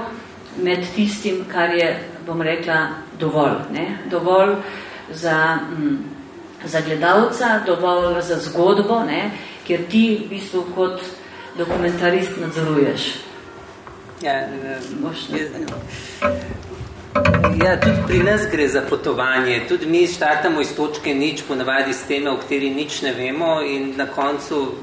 med tistim, kar je, bom rekla, dovolj. Ne? Dovolj za, m, za gledalca, dovolj za zgodbo, ne? kjer ti v bistvu kot dokumentarist nadzoruješ. Ja, je, ja, tudi pri nas gre za potovanje. Tudi mi štartamo iz točke nič, ponavadi s teme, o kateri nič ne vemo in na koncu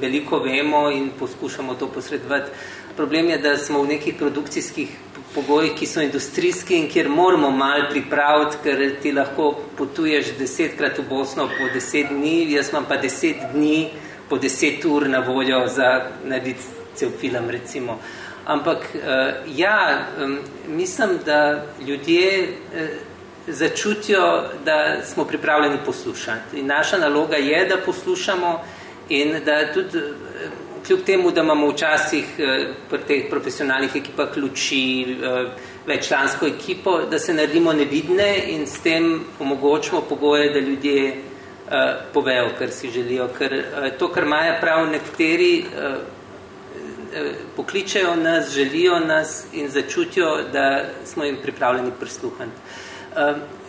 veliko vemo in poskušamo to posredovati. Problem je, da smo v nekih produkcijskih pogojih, ki so industrijski in kjer moramo mal pripraviti, ker ti lahko potuješ desetkrat v Bosno po deset dni, jaz imam pa deset dni po deset ur na voljo za narediti cel film, recimo. Ampak uh, ja, mislim, da ljudje uh, začutijo, da smo pripravljeni poslušati. In naša naloga je, da poslušamo, in da tudi eh, kljub temu, da imamo včasih eh, pri teh profesionalnih ekipah ključi eh, veččlansko ekipo, da se naredimo nevidne in s tem omogočimo pogoje, da ljudje povejo, kar si želijo. Ker to, kar imajo prav nekateri, pokličejo nas, želijo nas in začutijo, da smo jim pripravljeni prisluhati.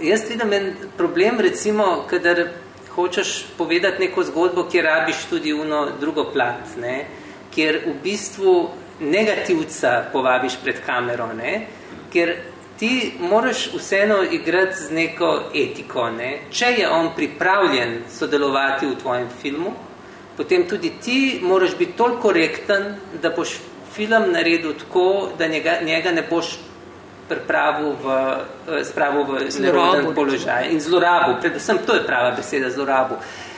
Jaz vidim en problem, recimo, kadar hočeš povedati neko zgodbo, kjer rabiš tudi uno drugo plat, ne? kjer v bistvu negativca povabiš pred kamero, ne? ker ti moraš vseeno igrati z neko etiko. Ne? Če je on pripravljen sodelovati v tvojem filmu, potem tudi ti moraš biti toliko korekten, da boš film naredil tako, da njega, njega ne boš pripravil v, eh, spravil v neroden položaj. In zlorabu, predvsem to je prava beseda, zlorabu.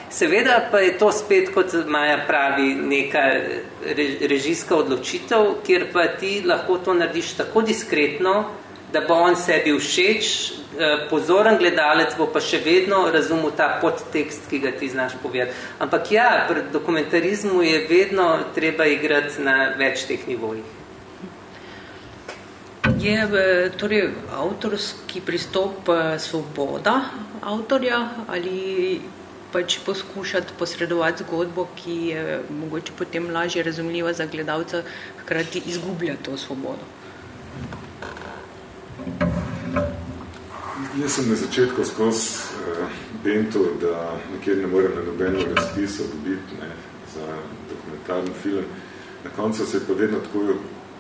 Seveda pa je to spet, kot Maja pravi, neka režijska odločitev, kjer pa ti lahko to narediš tako diskretno, da bo on sebi všeč, eh, pozoren gledalec bo pa še vedno razumel ta podtekst, ki ga ti znaš povedati. Ampak ja, pri dokumentarizmu je vedno treba igrati na več teh nivojih. Je torej avtorski pristop eh, svoboda avtorja ali pač poskušati posredovati zgodbo, ki je mogoče potem lažje razumljiva za gledalca, hkrati izgublja to svobodo? Jaz sem na začetku skozi uh, bento, da nekjer ne morem na nobeno razpiso dobiti ne, za dokumentarni film. Na koncu se je pa vedno tako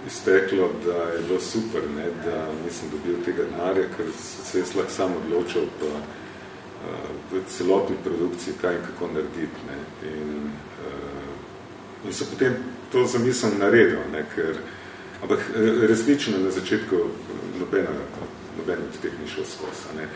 izteklo, da je bilo super, ne, da nisem dobil tega denarja, ker se je slag sam odločil pa uh, v celotni produkciji, kaj in kako narediti. Ne. In, uh, in so potem to zamisel naredil, ne, ker, ampak resnično na začetku nobena noben od teh ni šel skozi. Ne.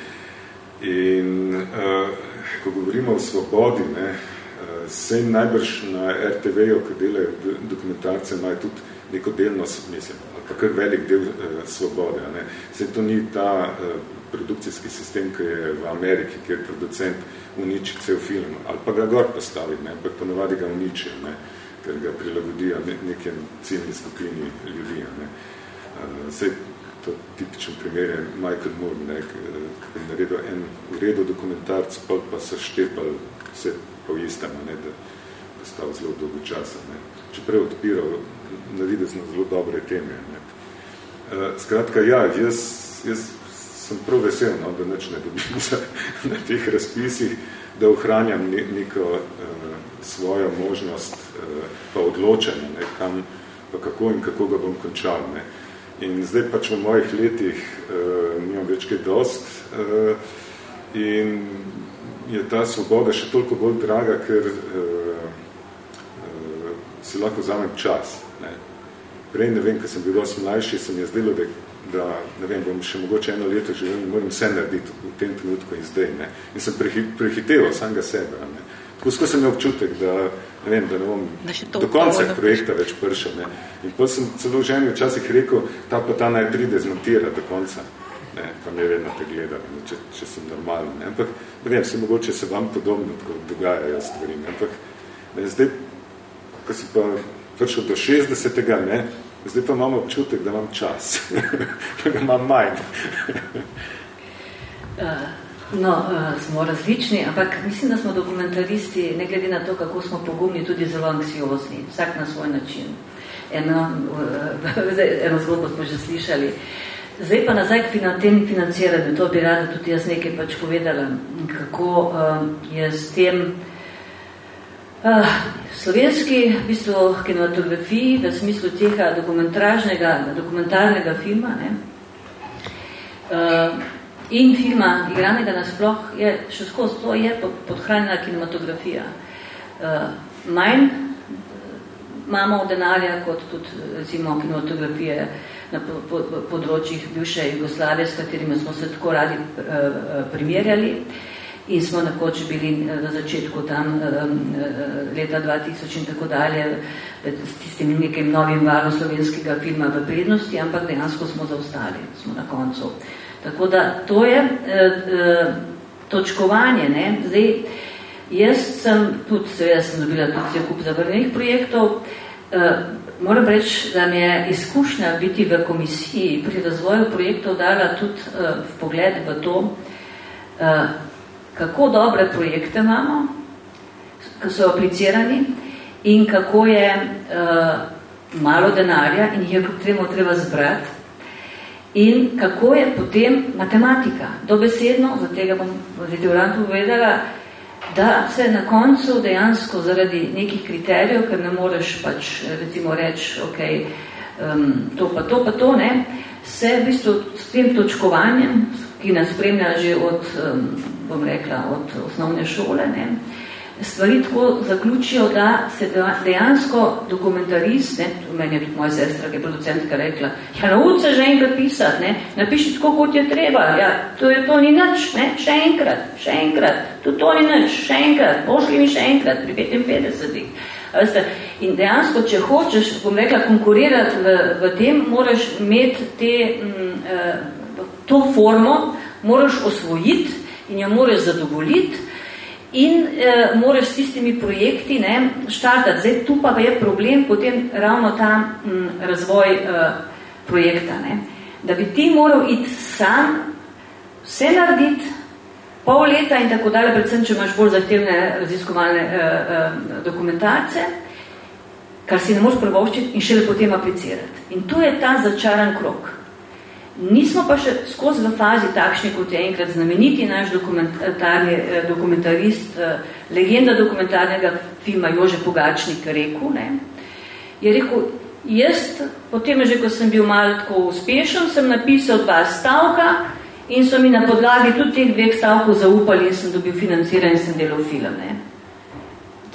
In uh, ko govorimo o svobodi, ne, uh, se najbrž na RTV-ju, ko delajo dokumentarce, imajo tudi neko delno, mislim, ali pa kar velik del uh, svobode. Ne. Se to ni ta uh, produkcijski sistem, ki je v Ameriki, kjer producent uniči cel film, ali pa ga gor postavi, ne, ampak ponovadi ga uničijo, ne, ker ga prilagodijo ne, nekem ciljni skupini ljudi. Ne. Uh, se, to tipičen primer je Michael Moore, ne, ki je naredil en v redu dokumentarc, pa, pa so štepali vse po istem, ne, da je stal zelo dolgo časa. Ne. Čeprav odpiral navidezno zelo dobre teme. Ne. Uh, skratka, ja, jaz, jaz sem prav vesel, no, da nič ne dobim za, na teh razpisih, da ohranjam ne, neko uh, svojo možnost uh, pa odločanja, ne, kam, pa kako in kako ga bom končal. Ne. In zdaj pač v mojih letih uh, nimam več kaj dost uh, in je ta svoboda še toliko bolj draga, ker uh, uh, si lahko vzamem čas. Ne. Prej ne vem, ko sem bil dosti mlajši, sem je zdelo, da, da ne vem, bom še mogoče eno leto živel in moram vse narediti v tem trenutku in zdaj. Ne. In sem prehiteval samega sebe. Ne. Tako sem imel občutek, da ne vem, da ne bom da do konca projekta več pršel. Ne. In potem sem celo ženi včasih rekel, ta pa ta naj pride zmontira do konca. Ne, pa me vedno te gleda, ne, če, če sem normalen. Ne. Ampak, ne vem, se mogoče se vam podobno tako dogajajo stvari. Ne. Ampak, ne, zdaj, ko si pa prišel do 60 ne, zdaj pa imam občutek, da imam čas. da ga imam manj. uh. No, uh, smo različni, ampak mislim, da smo dokumentaristi, ne glede na to, kako smo pogumni, tudi zelo anksiozni, vsak na svoj način. Eno, uh, eno zgodbo smo že slišali. Zdaj pa nazaj k tem financiranju, to bi rada tudi jaz nekaj pač povedala, kako je s tem uh, slovenski v bistvu, kinematografiji, v smislu tega dokumentarnega filma, ne, uh, in filma igranega nasploh je še skozi to je podhranjena kinematografija. Uh, manj imamo denarja kot tudi recimo kinematografije na področjih bivše Jugoslavije, s katerimi smo se tako radi uh, primerjali in smo nekoč bili na začetku tam um, leta 2000 in tako dalje s tistim nekim novim valom slovenskega filma v prednosti, ampak dejansko smo zaostali, smo na koncu. Uh, Tako da to je točkovanje. Ne? Zdaj, jaz sem tudi, seveda sem dobila tudi cel kup zavrnenih projektov, moram reči, da mi je izkušnja biti v komisiji pri razvoju projektov dala tudi e, v pogled v to, e, kako dobre projekte imamo, ko so aplicirani in kako je e, malo denarja in jih je potrebno treba zbrati, In kako je potem matematika, dobesedno, za tega bom v Zidiorantu povedala, da se na koncu dejansko zaradi nekih kriterijev, ker ne moreš pač recimo reči, ok, um, to pa to pa to, ne, se v bistvu s tem točkovanjem, ki nas spremlja že od, um, bom rekla, od osnovne šole, ne, stvari tako zaključijo, da se dejansko dokumentarist, ne, to meni je tudi moja sestra, ki je producentka rekla, ja, nauč se že enkrat pisati, ne, napiši tako, kot je treba, ja, to je to ni nič, ne, še enkrat, še enkrat, to, to ni nič, še enkrat, pošli mi še enkrat, pri 55 Veste, in dejansko, če hočeš, bom rekla, konkurirati v, v tem, moraš imeti te, m, mm, eh, to formo, moraš osvojiti in jo moraš zadovoljiti, in eh, moraš s tistimi projekti ne, štartati. Zdaj, tu pa je problem potem ravno ta m, mm, razvoj eh, projekta. Ne. Da bi ti moral iti sam, vse narediti, pol leta in tako dalje, predvsem, če imaš bolj zahtevne raziskovalne eh, eh, dokumentarce, kar si ne moreš prvoščiti in šele potem aplicirati. In tu je ta začaran krok. Nismo pa še skozi v fazi takšni, kot je enkrat znameniti naš dokumentarni, eh, dokumentarist, eh, legenda dokumentarnega filma Jože Pogačnik rekel, ne, je rekel, jaz, potem že, ko sem bil malo tako uspešen, sem napisal dva stavka in so mi na podlagi tudi teh dveh stavkov zaupali in sem dobil financiranje in sem delal film. Ne.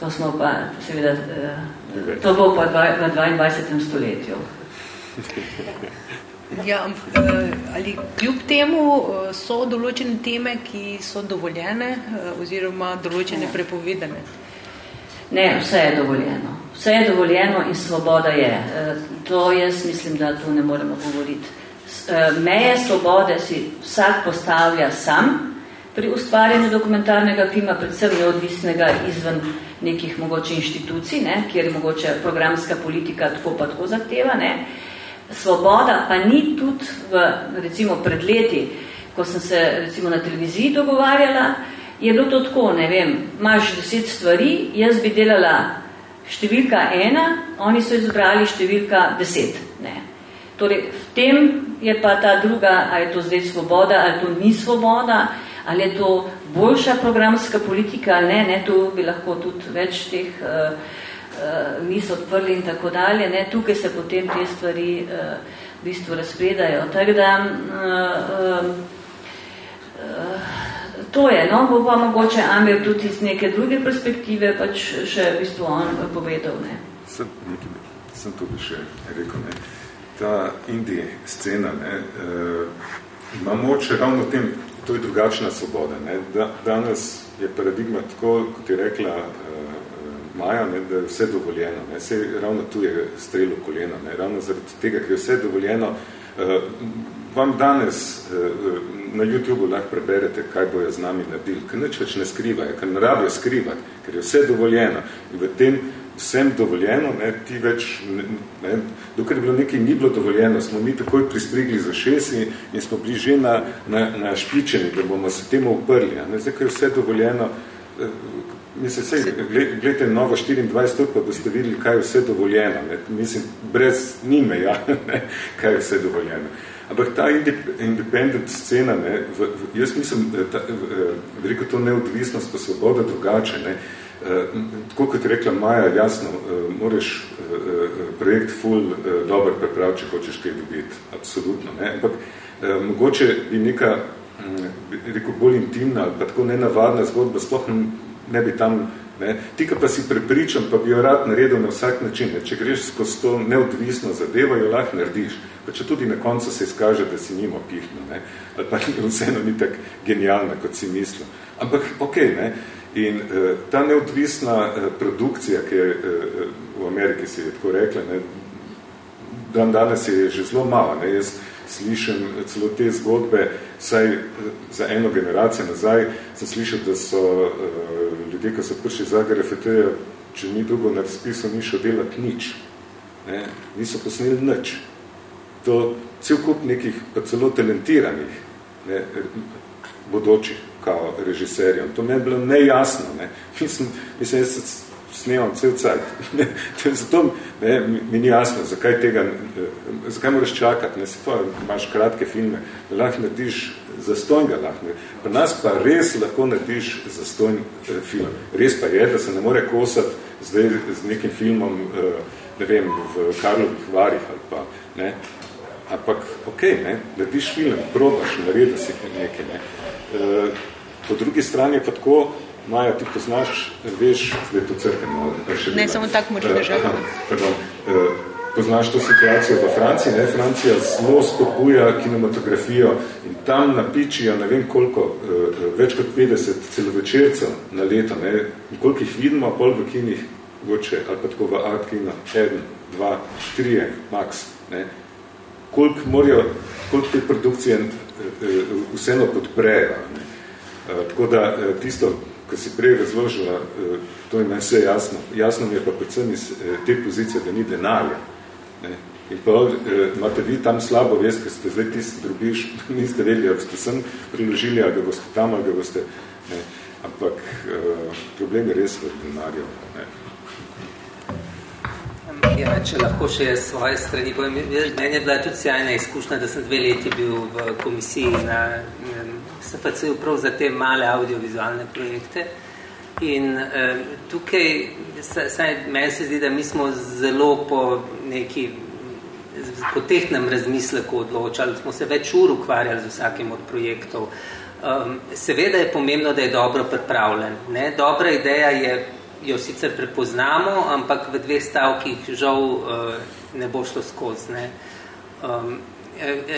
To smo pa, seveda, eh, to bo pa v 22. stoletju. Ja, eh, ali kljub temu eh, so določene teme, ki so dovoljene eh, oziroma določene prepovedane? Ne, vse je dovoljeno. Vse je dovoljeno in svoboda je. To jaz mislim, da tu ne moremo govoriti. Meje svobode si vsak postavlja sam pri ustvarjanju dokumentarnega filma, predvsem neodvisnega izven nekih mogoče inštitucij, ne, kjer mogoče programska politika tako pa tako zahteva. Ne. Svoboda pa ni tudi v, recimo pred leti, ko sem se recimo na televiziji dogovarjala, je bilo to tako, ne vem, imaš deset stvari, jaz bi delala številka ena, oni so izbrali številka deset. Ne. Torej, v tem je pa ta druga, ali je to zdaj svoboda, ali to ni svoboda, ali je to boljša programska politika, ali ne, ne, tu bi lahko tudi več teh uh, niso odprli in tako dalje. Ne? Tukaj se potem te stvari uh, v bistvu razpredajo. Tako da uh, uh, uh, to je, no, bo pa mogoče Amir tudi iz neke druge perspektive pač še v bistvu on povedal. Ne? Sem, nekaj, sem tudi še rekel, ne. ta indie scena ne, uh, ima moč ravno tem, to je drugačna svoboda. Ne. Da, danes je paradigma tako, kot je rekla Maja, ne, da je vse dovoljeno. Ne. Vse, ravno tu je strelo koleno. Ne. Ravno zaradi tega, ker je vse dovoljeno, uh, vam danes uh, na YouTube lahko preberete, kaj bojo z nami naredili. Ker nič več ne skrivajo, ker ne rabijo skrivati, ker je vse dovoljeno. In v tem vsem dovoljeno, ne, ti več, ne, ne, dokaj je bilo nekaj ni bilo dovoljeno, smo mi takoj prisprigli za šesi in smo bili že na, na, na špičeni, da bomo se temu uprli. Ne. Zdaj, ker je vse dovoljeno, Mislim, sej, gledajte novo 24 pa boste videli, kaj je vse dovoljeno. Ne? Mislim, brez nime, ja, ne? kaj je vse dovoljeno. Ampak ta independent scena, ne, v, v, jaz mislim, da veliko to neodvisnost pa svoboda drugače. Ne? Uh, tako kot je rekla Maja, jasno, uh, moraš uh, projekt ful uh, dober prepraviti, če hočeš kaj dobiti. Absolutno. Ne? Ampak uh, mogoče bi neka um, rekel, bolj intimna ali pa tako nenavadna zgodba sploh ne bi tam, ne. ti, pa si prepričan, pa bi jo rad naredil na vsak način. Ne. Če greš skozi to neodvisno zadevo, jo lahko narediš. Pa če tudi na koncu se izkaže, da si nimo pihno, ne. ali pa vseeno ni tako genialna, kot si mislil. Ampak, ok, ne. In uh, ta neodvisna uh, produkcija, ki je uh, v Ameriki si je tako rekla, ne, dan danes je že zelo malo. Ne. Jaz, slišim celo te zgodbe, saj eh, za eno generacijo nazaj sem slišal, da so uh, ljudje, ko so prišli za GRFT, če ni drugo na razpisu, ni šel delati nič. Ne? Niso posneli nič. To cel kup nekih pa celo talentiranih ne, bodočih kao režiserjev. To mi je bilo nejasno. Ne? Mislim, mislim, jaz snemam cel cajt. Zato ne, mi ni jasno, zakaj tega, zakaj moraš čakati, ne, se pa imaš kratke filme, lahko narediš zastojnega lahko. Pri nas pa res lahko narediš zastojn eh, film. Res pa je, da se ne more kosati zdaj z nekim filmom, eh, ne vem, v Karlovih varih ali pa, ne, ampak ok, ne, narediš film, probaš, naredi si nekaj, ne. Eh, po drugi strani pa tako, Maja, ti poznaš, veš, zdaj to crkve. No, ne, samo tako moraš držati. Pardon, uh, poznaš to situacijo v Franciji, ne? Francija zelo spodbuja kinematografijo in tam napičijo ne vem koliko, uh, več kot 50 celovečercev na leto, ne? In koliko jih vidimo, pol v kinih, goče, ali pa tako v art kino, eden, dva, trije, max, ne? Koliko morajo, koliko te produkcije vseeno podprejo, ne? Tako da tisto, ko si prej razložila, eh, to je vse jasno. Jasno mi je pa predvsem iz eh, te pozicije, da ni denarja. Ne? In pa eh, imate vi tam slabo vest, ker ste zdaj tisti drubiš, niste vedeli, ali ste sem priložili, ali ga boste tam, ali ga boste... Ne? Ampak problem je res v denarju. Ne? Ja, če lahko še svoje strani povem, meni je bila tudi sjajna izkušnja, da sem dve leti bil v komisiji na SFC prav za te male audiovizualne projekte. In eh, tukaj, saj meni se zdi, da mi smo zelo po neki po tehnem razmisleku odločali, smo se več ur ukvarjali z vsakim od projektov. Um, seveda je pomembno, da je dobro pripravljen. Ne? Dobra ideja je, jo sicer prepoznamo, ampak v dveh stavkih žal uh, ne bo šlo skozi. Ne? Um,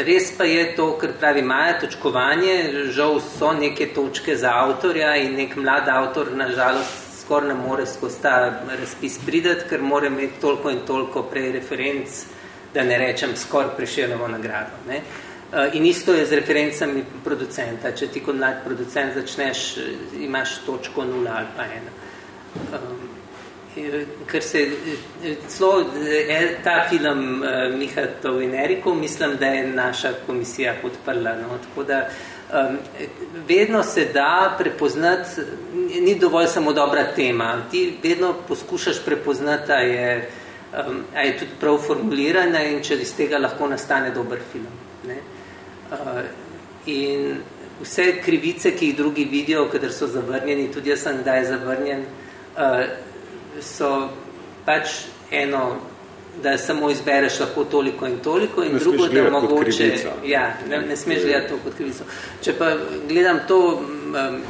res pa je to, kar pravi Maja, točkovanje, žal so neke točke za avtorja in nek mlad avtor nažalost skoraj ne more skozi ta razpis prideti, ker mora imeti toliko in toliko prej referenc, da ne rečem skoraj prešelovo nagrado. Ne? Eh, in isto je z referencami producenta. Če ti kot mlad producent začneš, imaš točko nula ali pa ena. Um, ker se celo ta film Miha in Eriko, mislim, da je naša komisija podprla. No? Tako da um, vedno se da prepoznati, ni dovolj samo dobra tema, ti vedno poskušaš prepoznati, a je, um, a je tudi prav formulirana in če iz tega lahko nastane dober film. Ne? Uh, in vse krivice, ki jih drugi vidijo, kadar so zavrnjeni, tudi jaz sem, da je zavrnjen, uh, so pač eno, da samo izbereš lahko toliko in toliko in ne drugo, da mogoče... Ja, ne, ne smeš gledati to kot krivico. Če pa gledam to um,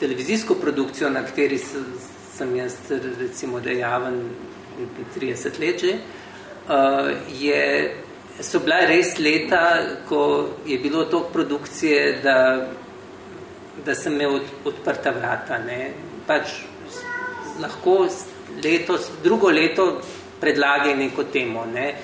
televizijsko produkcijo, na kateri sem jaz recimo dejaven 30 let že, uh, je, so bila res leta, ko je bilo to produkcije, da, da sem imel odprta vrata. Ne? Pač lahko letos, drugo leto predlagaj neko temo. Ne.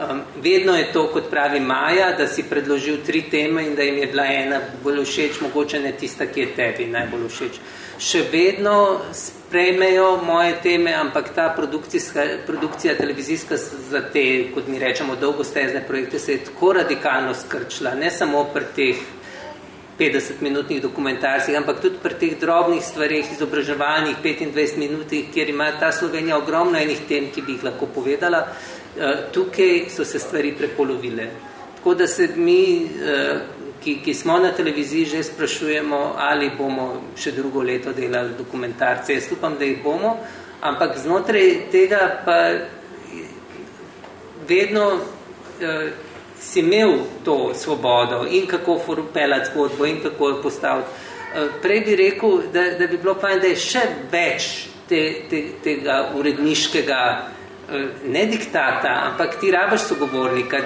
Um, vedno je to, kot pravi Maja, da si predložil tri teme in da jim je bila ena bolj všeč, mogoče ne tista, ki je tebi najbolj všeč. Še vedno sprejmejo moje teme, ampak ta produkcija televizijska za te, kot mi rečemo, dolgostezne projekte se je tako radikalno skrčila, ne samo pri teh 50-minutnih dokumentarcih, ampak tudi pri teh drobnih stvarih, izobraževalnih 25 minutih, kjer ima ta Slovenija ogromno enih tem, ki bi jih lahko povedala, eh, tukaj so se stvari prepolovile. Tako da se mi, eh, ki, ki smo na televiziji, že sprašujemo, ali bomo še drugo leto delali dokumentarce. Jaz upam, da jih bomo, ampak znotraj tega pa vedno eh, si imel to svobodo in kako pelati zgodbo in kako jo postaviti. Eh, prej bi rekel, da, da bi bilo fajn, da je še več te, te, tega uredniškega ne diktata, ampak ti rabaš sogovornika.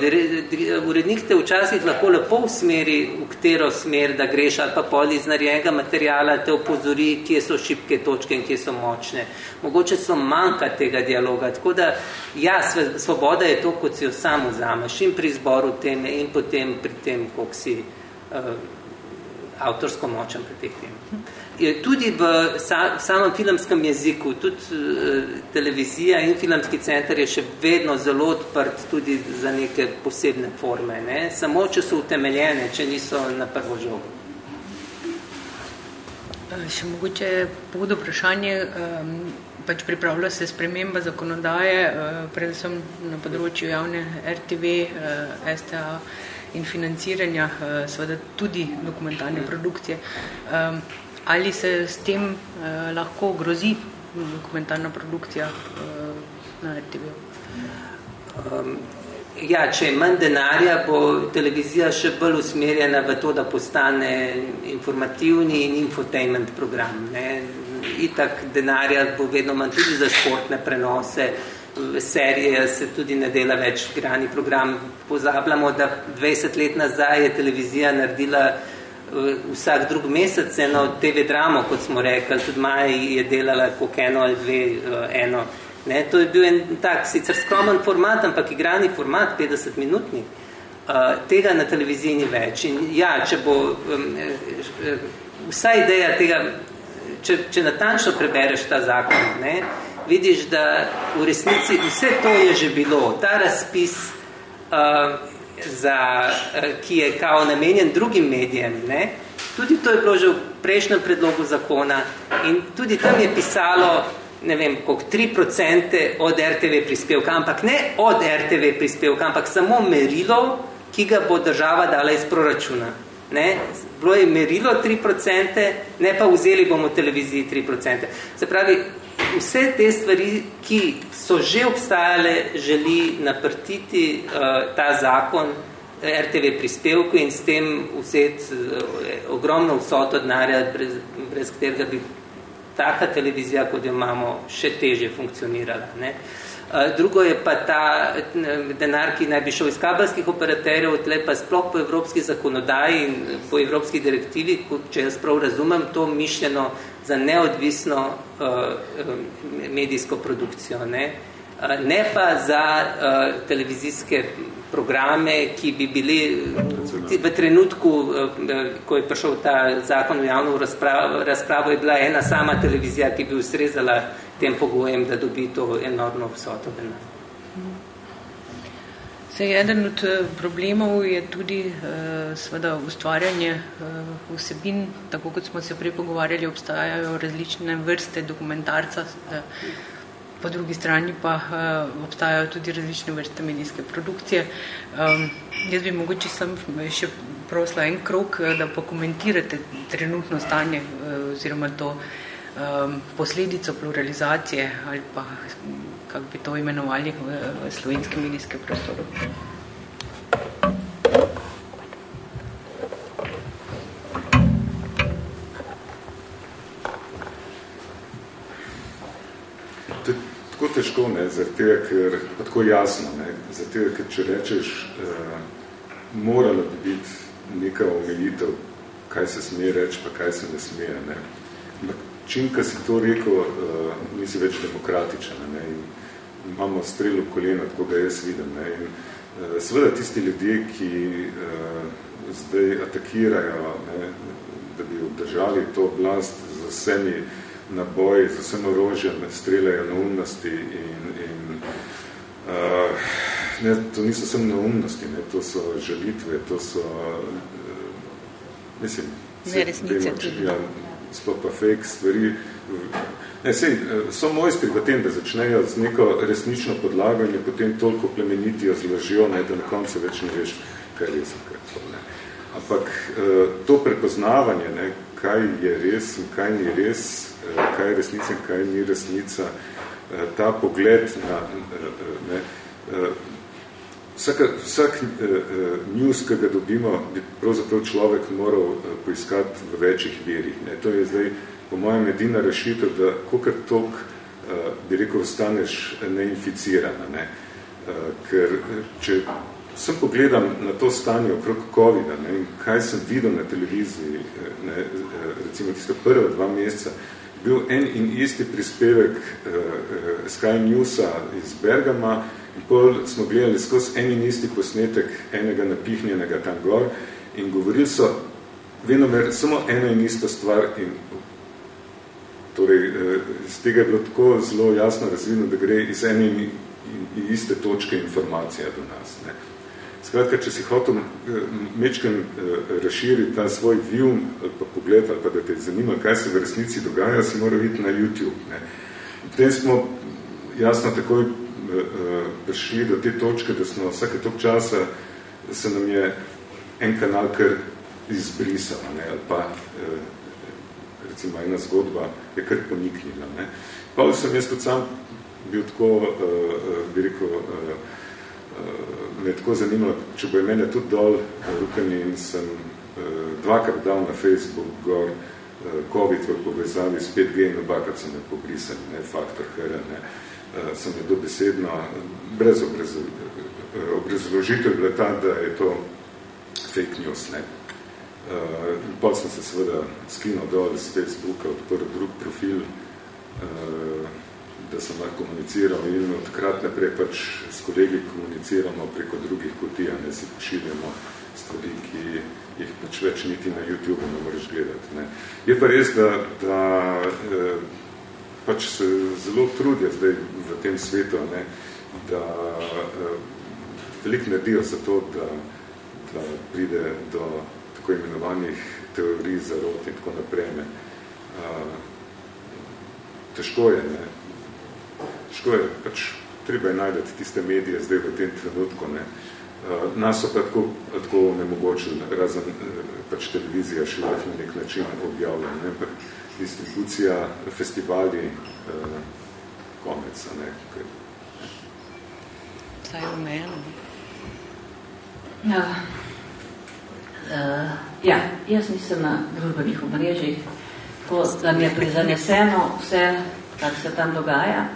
Urednik te včasih lahko lepo usmeri, v katero smer, da greš, ali pa pol iz narejenega materijala te opozori, kje so šibke točke in kje so močne. Mogoče so manjka tega dialoga. Tako da, ja, svoboda je to, kot si jo sam vzameš in pri izboru teme in potem pri tem, koliko si uh, avtorsko močen pri teh temah tudi v samem filmskem jeziku, tudi eh, televizija in filmski center je še vedno zelo odprt tudi za neke posebne forme, ne? samo če so utemeljene, če niso na prvo žogo. Eh, še mogoče povod vprašanje, pač pripravlja se sprememba zakonodaje, predvsem na področju javne RTV, STA in financiranja, seveda tudi dokumentarne produkcije. Ali se s tem lahko grozi dokumentarna produkcija na RTV? Um, Ja, če je manj denarja, bo televizija še bolj usmerjena v to, da postane informativni in infotainment program. Ne. Itak denarja bo vedno manj tudi za športne prenose, serije se tudi ne dela več grani program. Pozabljamo, da 20 let nazaj je televizija naredila vsak drug mesec eno TV dramo, kot smo rekli, tudi Maj je delala koliko eno ali dve, uh, eno Ne, to je bil en tak sicer skromen format, ampak igrani format, 50-minutni. Uh, tega na televiziji ni več. In ja, če bo um, vsa ideja tega, če, če natančno prebereš ta zakon, ne, vidiš, da v resnici vse to je že bilo. Ta razpis, uh, za, uh, ki je kao namenjen drugim medijem, ne, tudi to je bilo že v prejšnjem predlogu zakona in tudi tam je pisalo, ne vem, koliko 3% od RTV prispevka, ampak ne od RTV prispevka, ampak samo merilo, ki ga bo država dala iz proračuna. Ne? Bilo je merilo 3%, ne pa vzeli bomo televiziji 3%. Se pravi, vse te stvari, ki so že obstajale, želi naprtiti uh, ta zakon RTV prispevku in s tem vzeti uh, ogromno vsoto denarja, brez, brez katerega bi taka televizija, kot jo imamo, še teže funkcionirala. Ne? Drugo je pa ta denar, ki naj bi šel iz kabelskih operaterjev, tle pa sploh po evropski zakonodaji in po evropski direktivi, če jaz prav razumem, to mišljeno za neodvisno uh, medijsko produkcijo. Ne? Uh, ne pa za uh, televizijske programe, ki bi bili v trenutku, ko je prišel ta zakon v javno razpravo, razpravo, je bila ena sama televizija, ki bi ustrezala tem pogojem, da dobi to enormno vsoto denarja. Se eden od eh, problemov je tudi uh, seveda ustvarjanje uh, vsebin, tako kot smo se prej pogovarjali, obstajajo različne vrste dokumentarca, po drugi strani pa obstajajo tudi različne vrste medijske produkcije. Um, jaz bi mogoče sem še prosila en krok, eh, da pokomentirate trenutno stanje oziroma to um, posledico pluralizacije ali pa kako bi to imenovali v, v slovenskem medijskem prostoru. težko, ne, zato ker pa tako jasno, ne, zato ker če rečeš, uh, morala bi biti neka omejitev, kaj se sme reči, pa kaj se ne sme. Ne. Čim, ko si to rekel, uh, nisi več demokratičen ne, in imamo strel v kolena, tako ga jaz vidim. Ne, in, uh, seveda tisti ljudje, ki uh, zdaj atakirajo, ne, da bi obdržali to oblast z vsemi na boj z vsem orožjem, streljajo neumnosti in, in uh, ne, to niso samo neumnosti, ne, to so žalitve, to so uh, mislim, ne resnice tudi. Ja, sploh pa fake stvari. Ne, sej, so mojstri v tem, da začnejo z neko resnično podlago in potem toliko plemenitijo z lažjo, ne, da na koncu več ne veš, kaj je res. Kaj ne. Ampak to prepoznavanje, ne, kaj je res in kaj ni res, Eh, kaj je resnica in kaj ni resnica, eh, ta pogled na eh, ne, vsak, vsak news, ki ga dobimo, bi pravzaprav človek moral poiskati v večjih verih. Ne. To je zdaj, po mojem, edina rešitev, da kokr tok, bi rekel, ostaneš neinficirana. Ne. Ker če sem pogledam na to stanje okrog COVID-a in kaj sem videl na televiziji, ne, recimo tiste prve dva meseca, bil en in isti prispevek uh, Sky Newsa iz Bergama in pol smo gledali skozi en in isti posnetek enega napihnjenega tam gor in govorili so venomer samo ena in ista stvar in torej uh, z tega je bilo tako zelo jasno razvidno, da gre iz ene in, in, in iste točke informacija do nas. Ne. Skratka, če si hotel eh, mečken eh, razširiti ta svoj view ali pa pogled ali pa da te zanima, kaj se v resnici dogaja, si mora videti na YouTube. Ne. Potem smo jasno takoj prišli do te točke, da smo vsake tok časa se nam je en kanal kar izbrisal, ne, ali pa recimo ena zgodba je kar poniknila. Ne. Pa sem jaz tudi sam bil tako, bi rekel, me je tako zanimalo, če bo mene tudi dol rukani in sem dvakrat dal na Facebook gor COVID v povezavi s 5G in obakrat sem me pobrisali, ne, faktor HR, ne, sem je dobesedno, brez obrazložitev bila ta, da je to fake news, ne. In potem sem se seveda skinal dol z Facebooka, odprl drug profil, da sem lahko komuniciral in od takrat naprej pač s kolegi komuniciramo preko drugih kotij, ne si pošiljamo stvari, ki jih pač več niti na YouTube ne moreš gledati. Ne. Je pa res, da, da eh, pač se zelo trudijo zdaj v tem svetu, ne, da eh, veliko naredijo za to, da, da pride do tako imenovanih teorij zarot in tako naprej. Ne. Eh, težko je, ne. Težko je, pač treba je najdeti tiste medije zdaj v tem trenutku, ne. Eh, nas so pa tako, tako nemogočili, razen eh, pač televizija še lahko na nek način objavljena, ne, pa distribucija, festivali, eh, konec, ne. Saj omejeno. Ja. Uh, ja, jaz nisem na družbenih omrežjih, ko da mi je prizaneseno vse, kar se tam dogaja,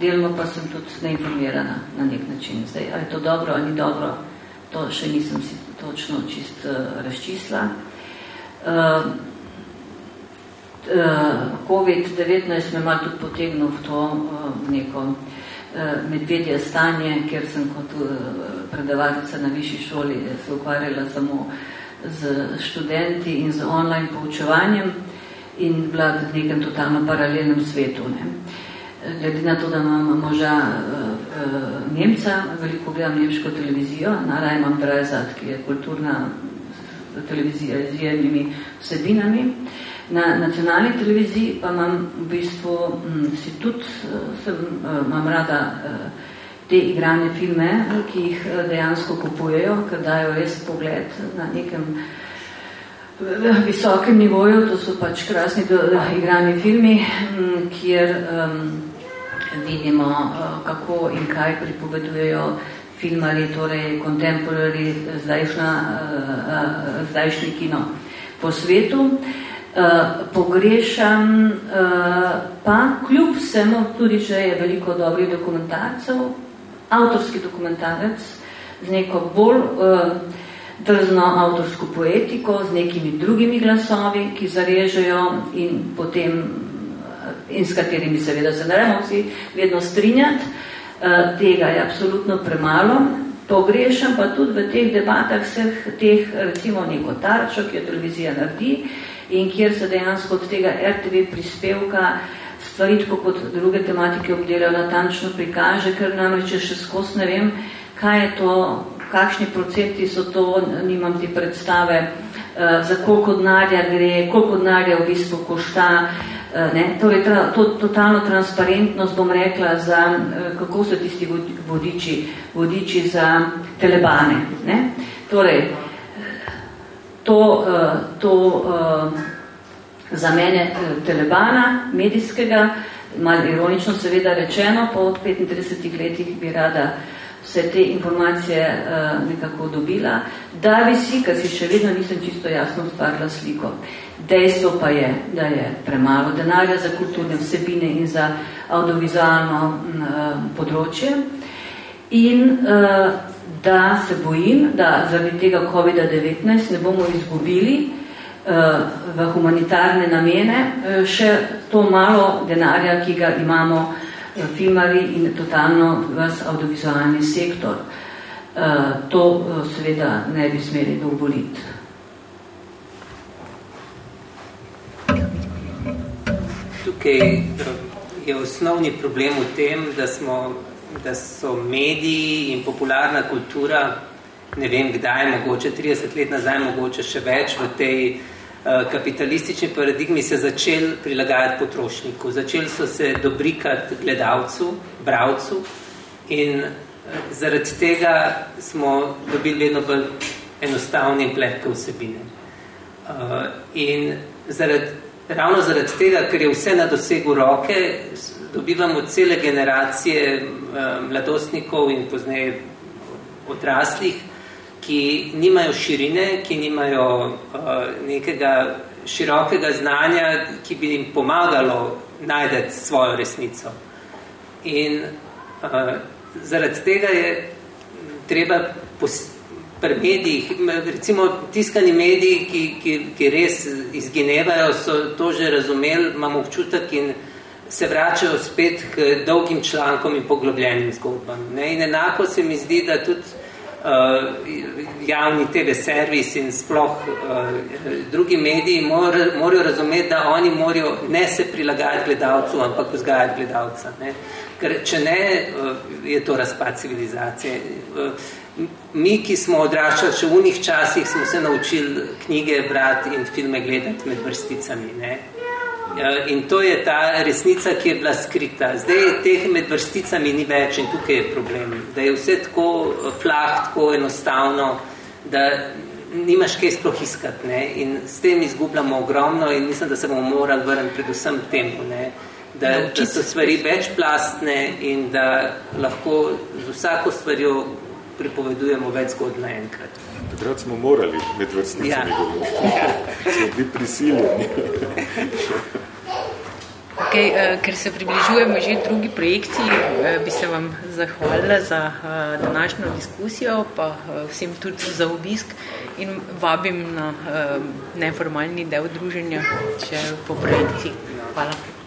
delno pa sem tudi neinformirana na nek način. Zdaj, ali je to dobro ali ni dobro, to še nisem si točno čist uh, razčisla. Uh, uh, COVID-19 me malo tudi potegnil v to uh, neko uh, medvedje stanje, ker sem kot uh, predavateljica na višji šoli se ukvarjala samo z študenti in z online poučevanjem in bila v nekem totalno paralelnem svetu. Ne. Uh, glede na to, da imam moža uh, Nemca, veliko gledam nemško televizijo, naraj imam Dreizat, ki je kulturna televizija z jednimi vsebinami. Na nacionalni televiziji pa imam v bistvu, m, si tudi, sem, uh, imam rada uh, te igrane filme, ki jih dejansko kupujejo, ker dajo res pogled na nekem visokem nivoju, to so pač krasni do, igrani filmi, m, kjer um, vidimo, eh, kako in kaj pripovedujejo filmari, torej contemporary, zdajšnja, eh, eh, zdajšnji kino po svetu. Pogrešam pa, kljub vsemu, tudi če je veliko dobrih dokumentarcev, avtorski dokumentarec z neko bolj drzno avtorsko poetiko, z nekimi drugimi glasovi, ki zarežejo in potem in s katerimi seveda se ne vsi vedno strinjati, eh, tega je absolutno premalo. Pogrešam pa tudi v teh debatah vseh teh, recimo neko tarčo, ki jo televizija naredi in kjer se dejansko od tega RTV prispevka stvari, tako kot druge tematike obdelajo, natančno prikaže, ker namreč še skos ne vem, kaj je to, kakšni procenti so to, nimam ti predstave, uh, za koliko denarja gre, koliko denarja v bistvu košta, Eh, ne, torej, ta, to totalno transparentnost bom rekla za, eh, kako so tisti vodiči, vodiči za telebane. Ne. Torej, to, eh, to za mene telebana medijskega, malo ironično seveda rečeno, po 35 letih bi rada vse te informacije nekako dobila, da bi si, kar si še vedno nisem čisto jasno ustvarila sliko. Dejstvo pa je, da je premalo denarja za kulturne vsebine in za audiovizualno uh, področje in uh, da se bojim, da zaradi tega COVID-19 ne bomo izgubili uh, v humanitarne namene uh, še to malo denarja, ki ga imamo uh, filmari in totalno vas audiovizualni sektor. To seveda ne bi smeli dovoliti. tukaj je osnovni problem v tem, da, smo, da so mediji in popularna kultura, ne vem kdaj, mogoče 30 let nazaj, mogoče še več v tej kapitalistični paradigmi se začeli prilagajati potrošniku. Začeli so se dobrikati gledalcu, bravcu in zaradi tega smo dobili vedno bolj enostavne in pletke vsebine. In zaradi, ravno zaradi tega, ker je vse na dosegu roke, dobivamo cele generacije mladostnikov in pozneje odraslih, ki nimajo širine, ki nimajo nekega širokega znanja, ki bi jim pomagalo najdeti svojo resnico. In zaradi tega je treba pri medijih, recimo tiskani mediji, ki, ki, ki res izginevajo, so to že razumeli, imamo občutek in se vračajo spet k dolgim člankom in poglobljenim zgodbam. Ne? In enako se mi zdi, da tudi uh, javni TV servis in sploh uh, drugi mediji morajo razumeti, da oni morajo ne se prilagajati gledalcu, ampak vzgajati gledalca. Ne? Ker če ne, uh, je to razpad civilizacije. Uh, mi, ki smo odraščali še v unih časih, smo se naučili knjige brati in filme gledati med vrsticami. Ne? In to je ta resnica, ki je bila skrita. Zdaj teh med vrsticami ni več in tukaj je problem. Da je vse tako plah, tako enostavno, da nimaš kaj sploh iskati. Ne? In s tem izgubljamo ogromno in mislim, da se bomo morali vrniti predvsem temu. Ne? Da, da so stvari večplastne in da lahko z vsako stvarjo pripovedujemo več zgod na enkrat. Takrat smo morali med vrstnicami ja. govoriti. Ja. Smo bili prisiljeni. Okay, uh, ker se približujemo že drugi projekciji, uh, bi se vam zahvalila za uh, današnjo diskusijo, pa vsem tudi za obisk in vabim na neformalni del druženja še po projekciji. Hvala.